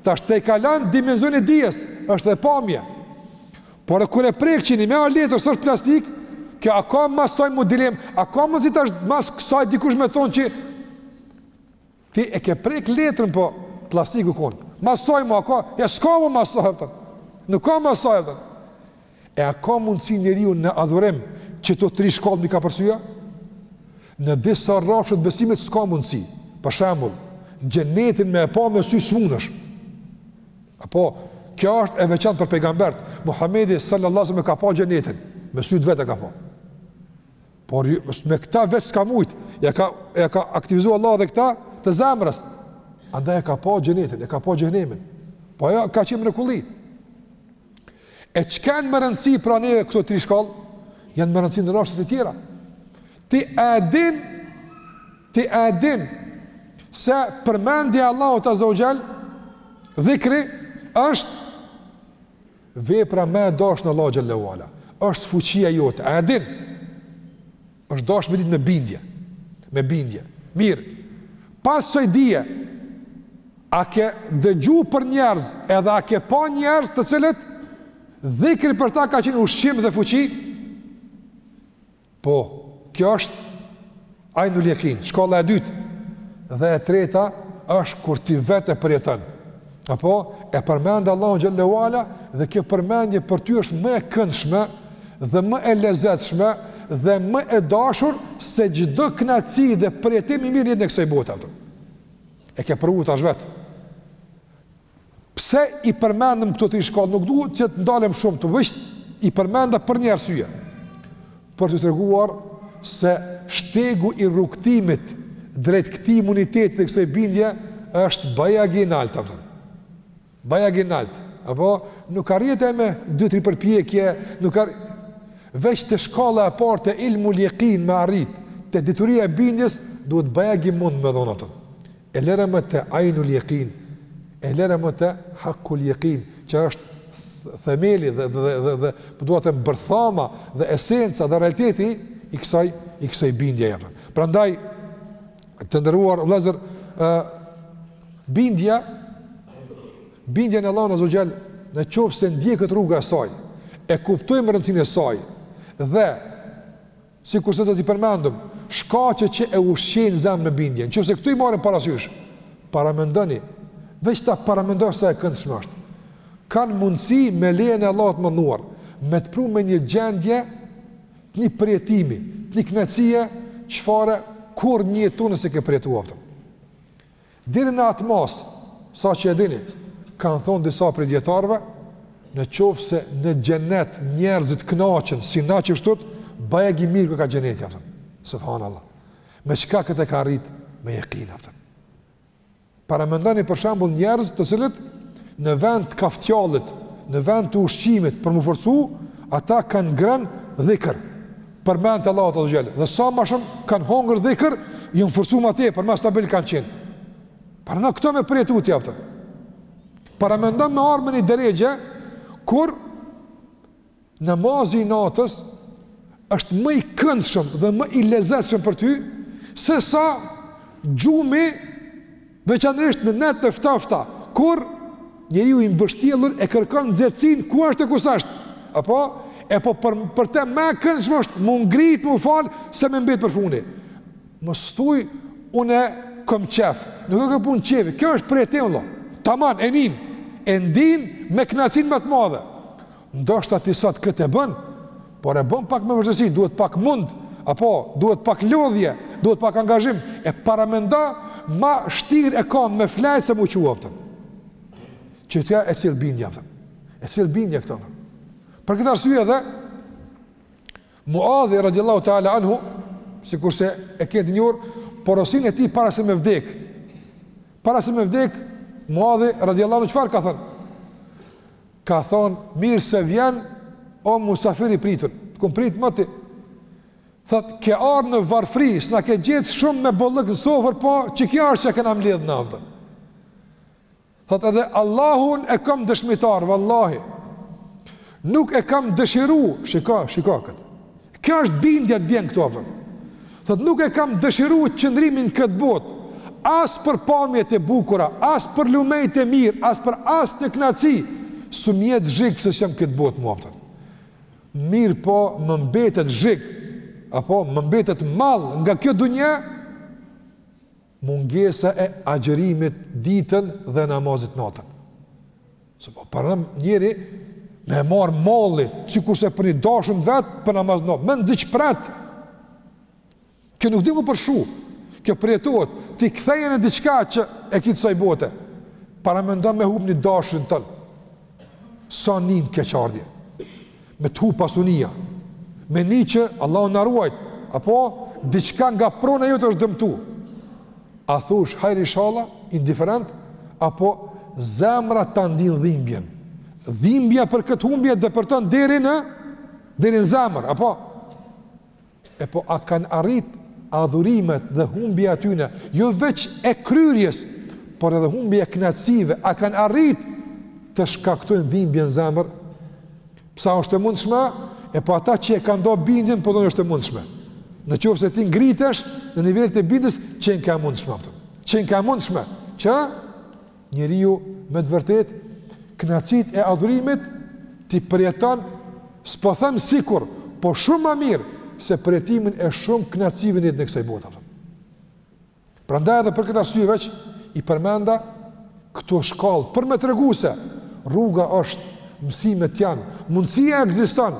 Tash e tejkalon dimensionin e dijes, është edhe pamje. Por kur e prek që njëmend o letër, s'është plastikë, kjo a ka mas saj më dilemë, a ka mundësi tash mas kësaj dikush me thonë që Ti e ke prek letrën po plastiku kon. Mas saj a ka, jo s'ka mo mas saj, a kupton. Nuk ka mas saj, a kupton. E a ka mundësi njeriu në adhurim që të tri shkallët m'i kap për s'yja? Në disa rrafshe t'besimit s'ka mundësi. Për shembull, xhenetin me e pa me sy s'munësh. Apo, kjo është e veçantë për pejgamberët. Muhammedi sallallahu alejhi selem ka pa xhenetin, me sytë e vet e ka pa. Por me këta veç s'ka mujt, ia ka, ia ka aktivizu Allahu edhe këta të zemrës. Andaj e ka pa xhenetin, e ka pa xhehenemin. Po ajo ka qenë mrekulli. E ç'ka me rëndësi për neve këto tri shkallë, janë me rëndësi në rrafshet e tjera. Ti e din, ti e din, se përmendja e Allahut azze ue xhel, dhikri, është Vepra më e dashtun te Allahu xhelle ue ala është fuqia jote, a e din? Është dasht me dit me bindje, me bindje. Mirë, pas ksoj dije, a ke dëgju për njerëz, edhe a ke pa njerëz të cilët, dhikri për ta ka qenë ushqim dhe fuqi? Po, kjo është ajnul jekin, shkalla e dytë, dhe e treta është kur ti vetë e përjeton. Apo, e përmend Allahun xhelle ue ala dhe kjo përmendje për ty është më e këndshme dhe më e lezetshme dhe më e dashur se çdo knaqësi dhe përjetim i mirë i kësoj bote. E ke përjetu tash vetë. Pse i përmendëm këto tri shkallë? Nuk duhet që të ndalem shumë tu, veç, i përmenda për një arsye. Për të treguar se shtegu i rrugëtimit drejt këtij imuniteti dhe kësaj bindje është bajagi i nalt, a kupton. Bajagi i nalt, apo nuk arrihet ai me 2-3 përpjekje, nuk a, veç te shkalla e parë te ilmul jekin me arrit te dituria e bindjes duhet bajagi mund me dhon, a kupton. E lëre më te Ainul Jekin, e lëre më te Hakul Jekin, që është themeli dhe dhe dhe dhe po dua të them bërthama dhe esenca dhe realiteti i kësaj i kësaj bindje, a kupton. Prandaj të nderuar vëllezër, ë bindja bindja në Allahun azze ue xhel në qoftë se ndjeket rruga e saj, e kuptojmë rëndësinë e saj dhe Sikurse do t'i përmendim shkaqet që e ushqejnë zemrën me bindje. Në qoftë se këto i marrim parasysh, paramendoni, veç ta paramendosh sa e këndshme është. Kanë mundësi me lejen e Allahut të madhëruar, me të pru me një gjendje të një përjetimi, të një kënaqësie çfarë kurrë në jetën tonde s'e ke përjetu. Deri në atë masë, sa që e dini, kanë thonë disa prej dijetarëve, në qoftë se në xhenet njerëzit knaqen, si na qështu, bajagi mirë koka xheneti, apëtën, subhanallah. Me çka këtë e ka arritë, me jekin, apëtën. Paramendoni për shembull njerëz të cilët në vend të kaftjallit, në vend të ushqimit për m'u forcu, ata kanë ngrën dhikr. përmendje të Allahut azze ve xhel, dhe sa ma shumë kanë hongër dhikër, janë forcu ma tepër, ma stabil kanë qenë. Paramendo këto me përjetu ti, apëtën. Paramendo me ardh në një derexhe, kur namazi i natës, është më i këndshëm dhe më i lezetshëm për ty, se sa gjumi Veçanërisht në net të ftofta, kur njeriu i mbështjellur e kërkon nxehtësinë ku është e ku s'është. Apo e po për te ma e këndshme është m'u ngrit, m'u fal se me mbet përfuni. Mos thuj unë kom qef. Nuk e ka punë qefi. Kjo është përjetim, vëlla. Taman e nin. E ndin me kënaqësinë më të madhe. Ndoshta ti sot këtë e bën, por e bën pak me vështirësi, duhet pak mund, apo duhet pak lodhje, duhet pak angazhim, e paramendo, ma shtirë e kanë me flejtë se m'u çu, apëtën. Qeta e sjell bindja, apëtën. E sjell bindja këto, apëtën. Për këtë arsye edhe, Muadhi radiallahu ta'ala anhu, sikurse e keni të njohur porosinë e tij para se me vdek. Para se me vdek, Muadhi radiallahu anhu, çfarë ka thënë? Ka thonë, mirë se vjen, o musafir i pritur, të kum pritë moti. Thotë, ke ardhë në varfri, s'na ke gjetë shumë me bollëk në sofër, po qikjo është që kena mledhë, apëtën. Thotë edhe, Allahun e kam dëshmitar, vallahi, nuk e kam dëshiru, shika, shika këtë, Kjo është bindja të bjen këto apo? Thot nuk e kam dëshiru qëndrimin në këtë botë, as për pamjet e bukura, as për lumejt e mirë, as për as të knaqsi, s'um jet zhig pse s'jam n'këtë botë mo, apëtën. Mirëpo më mbetet zhig, apo më mbetet mall nga kjo dunja, Mungesa e agjërimit ditën dhe namazit natën. Se po parëm njeri me e marrë malli, sikurse për një dashun të vet, për namaz natën. Me në dheqë pretë. Kjo nuk di m'u përshkru. Kjo përjetohet. T'i kthehemi diçka që e kësaj bote. Paramendo me hup një dashun tënd. Sa nin keqardhje. Me të hup pasunia. Me ni që, Allahu na ruajt. Apo, diçka nga prona jote është dëmtu. A thush, hajr ishalla, indiferent, apo zemra ta ndin dhimbjen. Dhimbja për këtë humbje depërton deri në, deri në zemrë, apo? E po a kanë arrit adhurimet dhe humbja e tyne, jo veç e kryerjes, por edhe humbja e knacive, a kanë arrit të shkaktojnë dhimbje në zemër? Pse a është e mundshme? E po ata që e kanë atë bindjen, po domethënë është e mundshme. Në qoftë se ti ngritesh në nivelet e bindjes, qenka e mundshme. Qenka e mundshme. Që? Njeriu me të vërtetë kënaqësitë e adhurimit t'i përjeton s'po them sikur, po shumë ma mirë se përjetimin e shumë kënaqësive në jetën e kësaj bote. Prandaj edhe për këtë arsye veç i përmenda këto shkallë për me tregu se rruga është, mësimet janë, mundësia ekziston,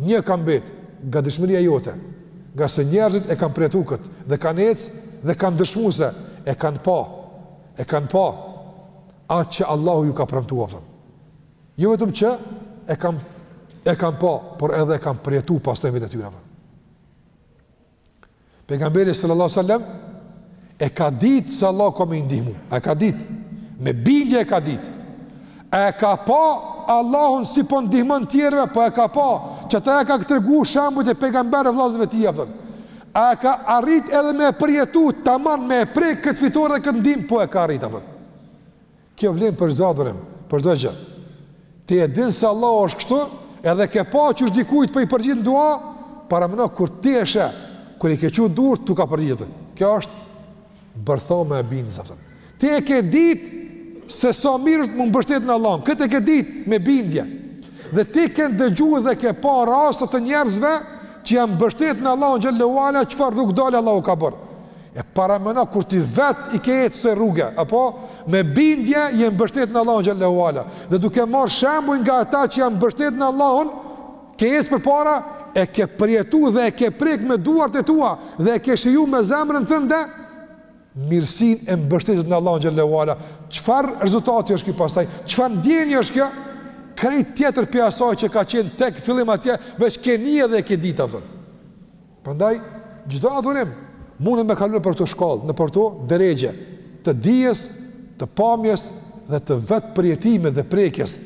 një ka mbet, gatishmëria jote, ngase njerëzit e kanë përjetu këtë dhe kanë ecë dhe kanë dëshmu se e kanë pa e kanë pa atë që Allahu ju ka premtu, a kupton. Jo vetëm që e kanë e kam pa, por edhe e kanë përjetu pastaj vetë ata, a kupton. Pejgamberi sallallahu sallam, e ka ditë se Allahu ka me i ndihmu, e ka ditë, me bindje e ka ditë, e ka pa Allahun si po ndihmon tjerëve, po e ka pa, që ata ia ka tregu shembujt e pejgamberëve vllazëve tij, a kupton. A e ka arrit edhe me e përjetu taman me e prek këtë fitore dhe këtë ndihmë po e ka arrit apo. Kjo vlen për çdo adhurim, për çdo gjë. Ti e din se Allahu është kështu, edhe ke pa qysh dikujt po i përgjigjet në dua, paramendo kur ti e sheh, kur i ke çu durt t'u ka përgjigjë. Kjo është Bërthama e bindjes apo. Ti e ke ditë se sa mirë është me u mbështet në Allah. Këtë e ke ditë me bindje. Dhe ti ke dëgju dhe ke pa raste të njerëzve që janë mbështet në Allah xhelle ue ala çfarë rrugëdalje Allahu u ka bërë. E paramendo kur ti vet i ke ecë asaj rruge, apo me bindje je mbështet në Allah xhelle ue ala. Dhe duke marr shembull nga ata që janë mbështet në Allahun, Ke ecë përpara, e ke përjetu dhe e ke prek me duart e tua dhe e ke shiju me zemrën tënde mirësinë e mbështetjes në Allahun xhelle ue ala. Çfarë rezultati është ky pastaj? Çfarë ndjenjë është kjo? Krejt tjetër prej asaj që ka qenë tek fillim atje, veç ke ni edhe e ke ditë apo. Prandaj çdo adhurim mundet me kalu nëpër këto shkallë, nëpër këto deregje të dijes, të pamjes dhe të vetë përjetimit dhe prekjes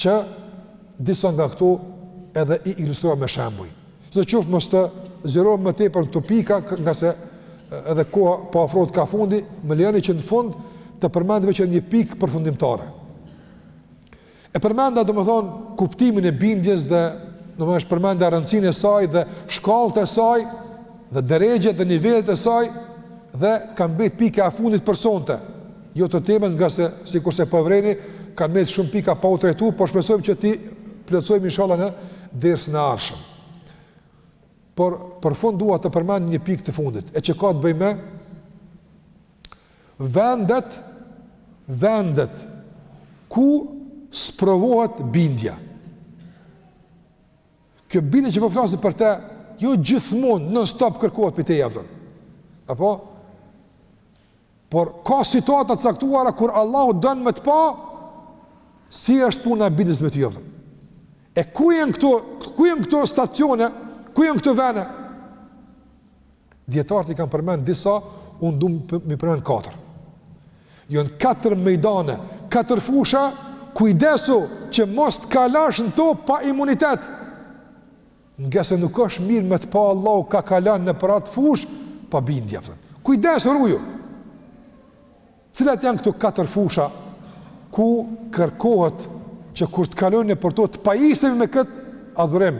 që disa nga këto edhe i ilustrova me shembuj. Sido qoftë mos të zgjerohem më tepër n'këto pika ngase edhe koha po afrohet kah fundi, më lejoni që në fund të përmend veç një pikë përfundimtare. E përmenda domethënë kuptimin e bindjes dhe domethënë e përmenda rëndësinë e saj dhe shkallët e saj dhe derexhet dhe nivelet e saj dhe ka mbet pika e fundit për sonte. Jo të temës ngase sikurse po e vëreni kanë mbet shumë pika pa u trajtuar, por shpresojmë që t'i plotësojmë inshallah në dersin e ardhshëm. Por për fund dua të përmend një pikë të fundit, e që ka të bëjë me Vendet, vendet, ku sprovohet bindja. Kjo bindje që po flasim për të, jo gjithmonë non stop kërkohet prej teje, a po kupton. Apo? Por ka situata të caktuara kur Allahu don me t'pa si është puna e bindjes me ty, a po kupton. E ku janë këto, ku janë këto stacione, ku janë këto vene? Dijetarët i kanë përmend disa, unë du me i përmend katër. Jonë katër mejdane, katër fusha, kujdesu që mos të kalosh në to pa imunitet. Ngase nuk është mirë me të pa Allahu ka kalon nëpër atë fushë, pa bindje. Kujdesu ruju. Cilat janë këto katër fusha ku kërkohet që kur të kalojnë nëpër to të pajisemi me këtë adhurim,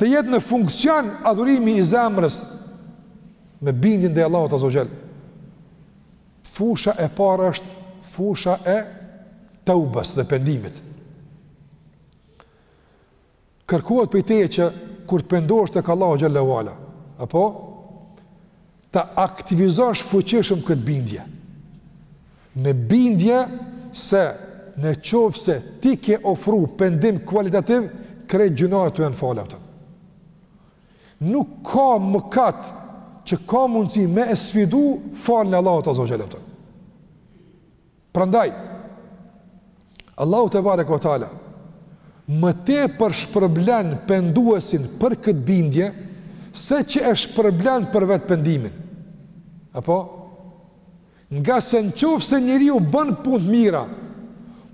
të jetë në funksion adhurimi i zemrës me bindjen ndaj Allahut azze ue xhel. Fusha e parë është fusha e teubes dhe pendimit. kërkohet prej teje që kur të pendohesh tek Allahu xhel-le ue ala, apo ta aktivizosh fuqishëm këtë bindje. Me bindje se në qoftë se ti ke ofru pendim kualitativ, krejt gjynahet t'u kanë falë, a po kupton. Nuk ka mëkat që ka mundësi me e sfidu faljen e Allahut azze ue xhel, a po kupton. Prandaj, Allahu tebareke ue teala, më tepër shpërblen penduesin për këtë bindje, se që e shpërblen për vetë pendimin. Apo? Ngase në qoftë se njeriu bën punë të mira,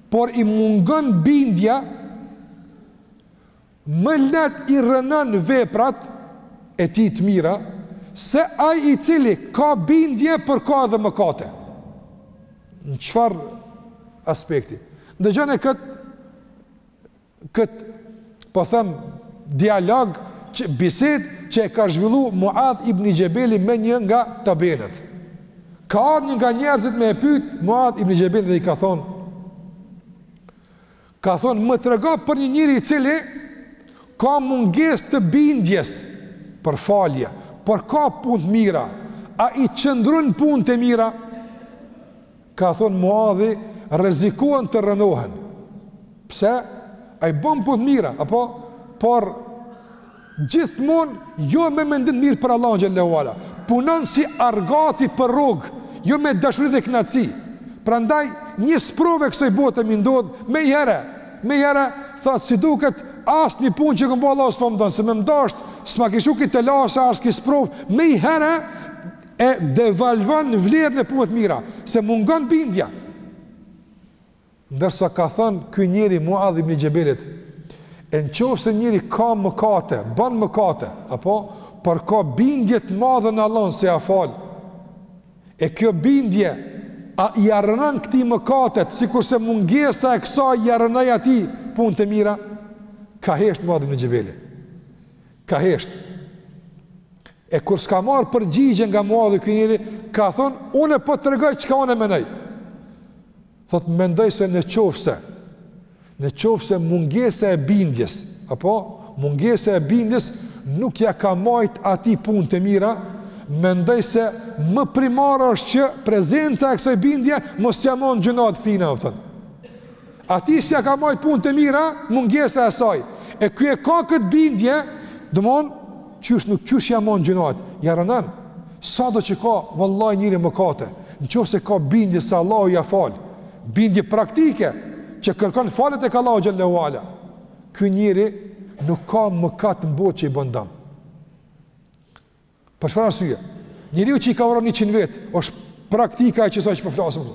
por i mungon bindja, Më lehtë i rrënon veprat e tij të mira se ai i cili ka bindje por ka edhe mëkate. Në çfarë aspekti? Dëgjoni kët kët po them dialog që bisedë që e ka zhvillu Muadh ibn Xhebeli me një nga tabiinët. Ka ardhur një nga njerëzit me e pyet Muadh ibn Xhebelin dhe i ka thonë Ka thonë, më trego për një njeri i cili ka mungesë të bindjes për falje, por ka punë të mira, a i qëndron punët e mira? Ka thonë Muadhi, rrezikohen të rrënohen. Pse? Ai bën punë të mira, apo? Por Gjithmonë jo me mendim të mirë për Allahun xhel-le ue ala. Punon si argati për rrogë, jo me dashuri dhe kënaqësi. Prandaj një sprovë e kësaj bote me i ndodh menjëherë. Menjëherë thotë si duket asnjë punë që kom bo, Allahu s'po më don, se me m'dasht, s'ma kish çu këtë telash as këtë sprovë, menjëherë e devalvon vlerën e punëve të mira, se mungon bindja. Ndërsa ka thënë ky njeri Muadh ibn Xhebelit, E në qoftë se njëri ka mëkate, bën mëkate, apo, por ka bindje të madhe në Allahun se ja fal. E kjo bindje a ia rrënon këtij mëkatet, sikurse mungesa e kësaj ia rrënoi atij punët e mira? Ka hesht Muadh ibn Xhebeli. Ka hesht. E kur s'ka marr përgjigje nga Muadhi ky njeri, ka thënë, "Unë po t'tregoj çka unë mendoj." thot mendoj se në qoftë se në qoftë se mungesa e bindjes, apo mungesa e bindjes nuk ja ka majt atij punët e mira, mendoj se më primare është që prezenca e kësaj bindje mos ia mon gjynahet këtina, thot. Atij s'ja ka majt punët e mira, mungesa e saj. E ky e ka këtë bindje, domthon Qysh nuk qysh ja mon gjynahet, ja rrënon. Sado që ka vallahi njeri mëkate, në qoftë se ka bindje se Allahu ja fal, bindje praktike që kërkon falje tek Allahu xhel-le ue ala. Ky njeri nuk ka mëkat në botë që i bën dëm. Për çfarë arsye? Njeriu që i ka vrarë 100 vet, është praktika e qësaj që po flasim.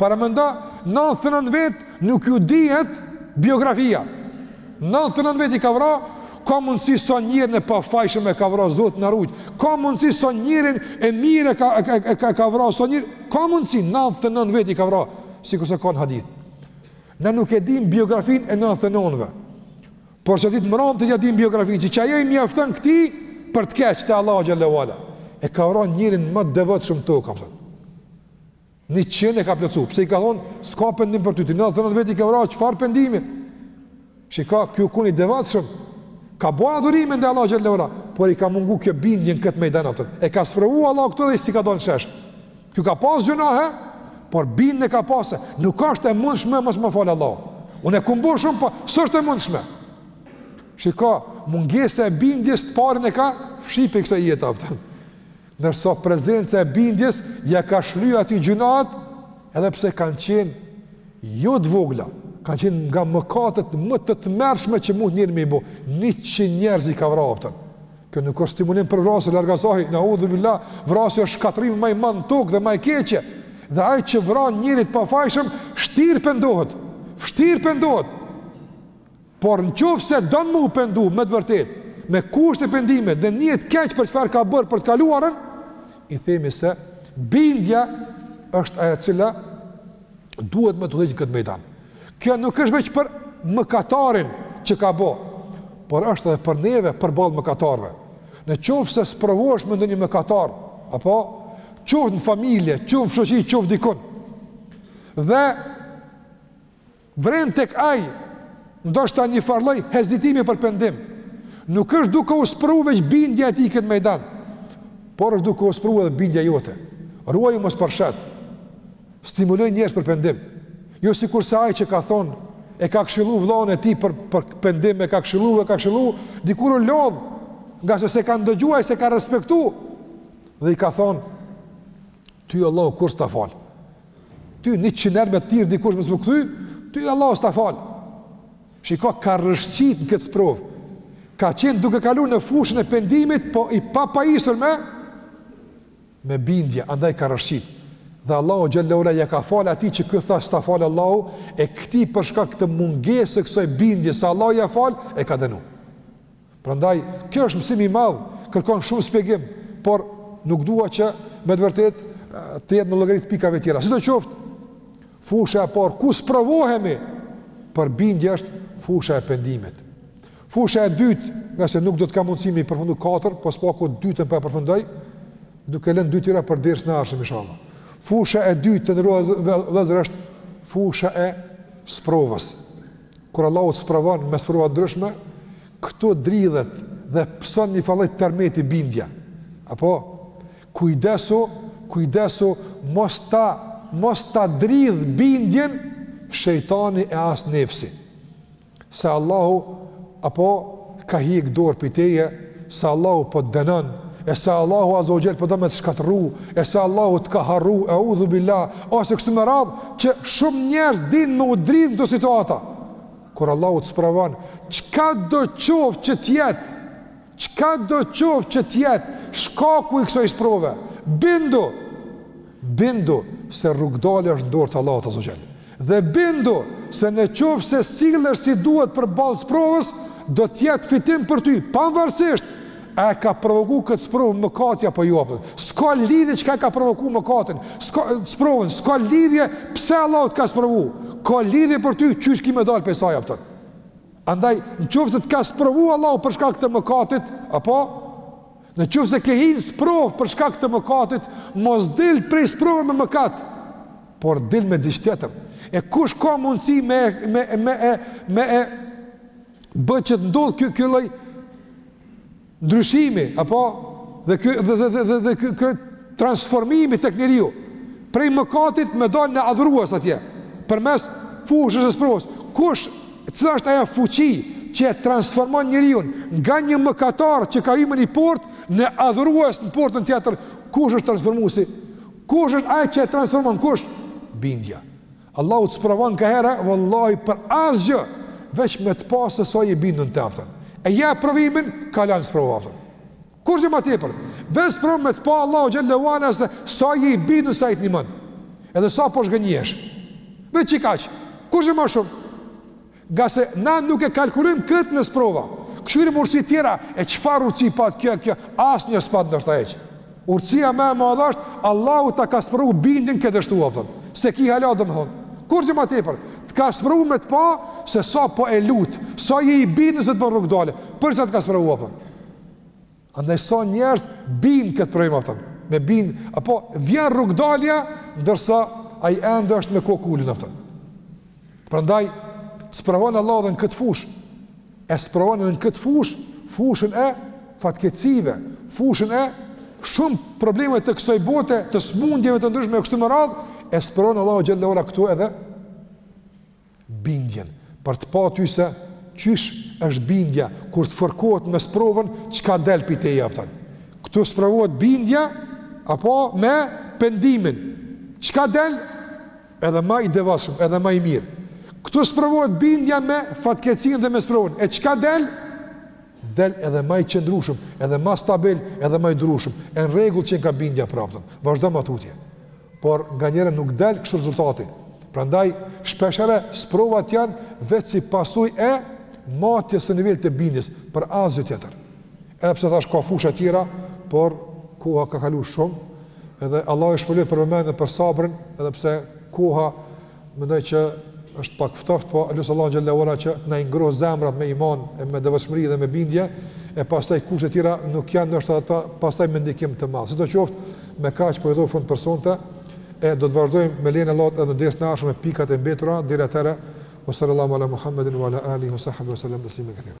Paramendo nëntëdhjetë e nëntë vet nuk ju dihet biografia nëntëdhjetë e nëntë vet i ka vra ka mundësi sa sa njerin e pafajshëm e ka vra Zoti na rujt ka mundësi sa sa njerin e mirë e ka, ka, ka, ka, ka vra sa sa njerin ka mundësi nëntëdhjetë e nëntë vet i ka vra sikurse ka në hadith ne nuk e dim biografin e nëntëdhjetë e nëntëve por qëtij t'mramtit ja dim biografin që që ajo i mjafton këtij për të keqë te Allahu xhel-le ue ala e ka vra njerin më të devotshëm n'tokë Njëqind e ka plotsu, pse i ka thonë, s'ka pendim për ty, ti nëntëdhjetë e nëntë vetë i ke vra, çfarë pendimi? Shiko, ky ka kon i devotshëm, ka bo adhurime ndaj Allahut xhel-le ue ala, por i ka mungu kjo bindje n'këtë mejdan, apo. E ka sprovu Allahu këtë dhe i ka dalë në shesh. Ky ka pas gjynahe, por bindjen e ka pasë, nuk është e mundshme, mos me m'falë Allahu. Unë e kom bo shumë, po së është e mundshme. Shiko, mungesa e bindjes të parin e ka fshi pi kësaj jete, apo. Ndërsa prezenca e bindjes ja ka shlye atij gjynahet, edhe pse kanë qenë jo të vogla, kanë qenë nga mëkatet më të tmerrshme që mund njeri me i bo. 100 njerëz i ka vra aptal. Kjo nuk është stimulim për vrasje, larg asaj, neudhubilah, vrasja është shkatrim ma i madh në tokë dhe ma i keq. Dhe ai që vran njeri të pafajshëm, shtir pendohet. Shtir pendohet. Por në qoftë se don me u pendu me të vërtetë, me kushtet e pendimit dhe ndjehet keq për çfarë ka bërë për të kaluarën, i themi se bindja është ajo e cila duhet me të udhëheqë këtë mejdan. Kjo nuk është veç për mëkatarin që ka bo, por është edhe për neve përballë mëkatarve. Në qoftë se sprovohesh me ndonjë mëkatar, apo qoftë në familje, qoftë në shoqni, qoftë dikun, dhe Vëren tek ai, ndoshta njëfarë lloj hezitimi për pendim. Nuk është duke u sprovu veç bindja e tij në këtë mejdan, por është duke u sprovu edhe bindja jote. Ruaju mos po rrshet, stimuloj njerëzit për pendim. Jo sikurse ai që ka thonë, e ka këshillu vllaun e tij për, për pendim, e ka këshillu, e ka këshillu, dikur u lodh, ngase s'e ka ndëgju ai, s'e ka respektu, dhe i ka thonë, Ty Allahu kurrë s'ta fal. Ty njëqind herë me t'thirr dikush me s'u kthy, ty Allahu s'ta fal. Shiko, ka rrëshqit në këtë sprovë. Ka qenë duke kalu në fushën e pendimit, po i papajisur me, me bindje, andaj ka rrëshqit. Dhe Allahu xhelle ve ala ja ka falë atij që ka thanë s'ta fal Allahu, e këtij për shkak të mungesës së kësaj bindje, se Allahu ja fal, e ka dënu. Prandaj, kjo është mësim i madh, kërkon shumë shpjegim, por nuk dua që me të vërtetë të jetë në llogari të pikave tjera. Sidoqoftë, fusha e parë ku sprovohemi për bindje është fusha e pendimit. Fusha e dytë, ngase nuk do të ka mundësi me i përfundu katër, po s'paku të dytën po e përfundoj, duke lënë dy tjera për dersin e ardhshëm inshallah. Fusha e dytë të nderuar vëllezër është fusha e sprovës. Kur Allahu të sprovon me sprova të ndryshme, këtu dridhet dhe pëson njëfarë lloj tërmeti bindja. Apo, kujdesu, kujdesu, mos ta, mos ta dridh bindjen, shejtani e as nefsi. Se Allahu, apo, ka hjek dorë prej teje, se Allahu po të dënon, e se Allahu azza wa jall po do me të shkatërru, e se Allahu të ka harru, e'udhu billah, ose kështu me radhë, që shumë njerëz dinë me u dridh në këto situata, kur Allahu të sprovon, çka do qoftë që të jetë, çka do qoftë që të jetë, shkaku i kësaj sprove, bindu, bindu, se rrugdalja është në dorë të Allahut azza wa jall, Dhe bindu se në qoftë se sillesh si duhet përballë sprovës, do të jetë fitim për ty, pavarësisht a e ka provoku këtë sprovë mëkati apo jo. S'ka lidhje çka e ka provoku mëkatin, s'ka sprovën, s'ka lidhje pse Allahu të ka sprovu. Ka lidhje për ty qysh ki me dal prej saj, a kupton. Andaj, në qoftë se të ka sprovu Allahu për shkak të mëkatit, apo Në qoftë se ke hi në sprovë për shkak të mëkatit, mos dil prej sprovës me mëkat, por dil me diç tjetër. E kush ka mundësi me me me e me e bë që të ndodh kjo kjo lloj ndryshimi apo dhe ky dhe dhe dhe dhe, dhe ky ky transformimi tek njeriu prej mëkatit me dal në adhurues atje përmes fushës së sprovës. Kush Cila është ajo fuqi që e transformon njeriun nga një mëkatar që ka hyrë në një portë në adhurues në portën tjetër? Kush është transformuesi? Kush është ai që e transformon? Kush? Bindja. Allahu të sprovon ka herë, vallahi për asgjë, veç me të pa se sa je i bindun ti, a kupton. E ja provimin, kalon sprovën, a kupton. Kurgjë ma tepër, veç sprovë me të pa Allahu xhele ue ala se sa je i bindun se ai të ndihmon, edhe sa po zhgënjehesh. Veç qikaq, kurgjë ma shumë, ngase na nuk e kalkulojmë këtë në sprova, kqyrim urtësi tjera, e çfarë urtësi pat kjo, kjo, asnjë s'pat ndoshta hiç. Urtësia ma e madhja është, Allahu ta ka sprovu bindjen, kjo është, a kupton. S'e ki hala domethënë. Kurgjë ma tepër, të ka sprovu me të pa, se sa po e lut, sa je i bindun se të bon rrugëdalje, për ata të ka sprovu, a kupton. Andaj sa sa njerëz bien në këtë problem, a kupton, me bin, apo vjen rrugëdalja, ndërsa ai ende është me kokë ulun, a kupton. Prandaj sprovon Allahu edhe në këtë fushë. E sprovon edhe në këtë fushë, fushën e fatkeqësive, fushën e shumë problemeve të kësaj bote, të smundjeve të ndryshme kështu me radhë, e sprovon Allahu xhele ue ala këtu edhe bindjen, për të pa ty se qysh është bindja, kur të fërkohet me sprovën, çka del prej teje, a kupton. Këtu sprovohet bindja, apo me pendimin, çka del, edhe ma i devotshëm, edhe ma i mirë. Këtu sprovohet bindja me fatkeqësinë dhe me sprovën, e çka del, del edhe ma i qëndrushëm, edhe ma stabil, edhe ma i durushëm, e në rregull qenka bindja pra, a kupton, vazhdo ma tutje. Por, nganjëherë nuk del kështu rezultati, prandaj, shpeshherë, sprovat janë veç si pasojë e matje së nivelit të bindjes, për asgjë tjetër. Edhe pse thash ka fusha tjera, por koha ka kalu shumë, edhe Allahu ju shpërbleftë për vëmendjen, për sabrin, edhe pse koha Mendoj që është pak ftoft, po lus Allahun xhel-le ue ala që t'na i ngroh zemrat me iman e me devotshmëri dhe me bindje, e pastaj kushtet e tjera nuk janë ndoshta ata, pastaj me ndikim të madh. Sidoqoftë, me kaq po i japim fund për sonte e do të vazhdojmë me lejen e Allahut edhe në dersin e ardhshëm me pikat e mbetura. Deri atëherë, wa sallallahu ala Muhammedin wa ala alihi wa sahbihi wa sallam taslima katira.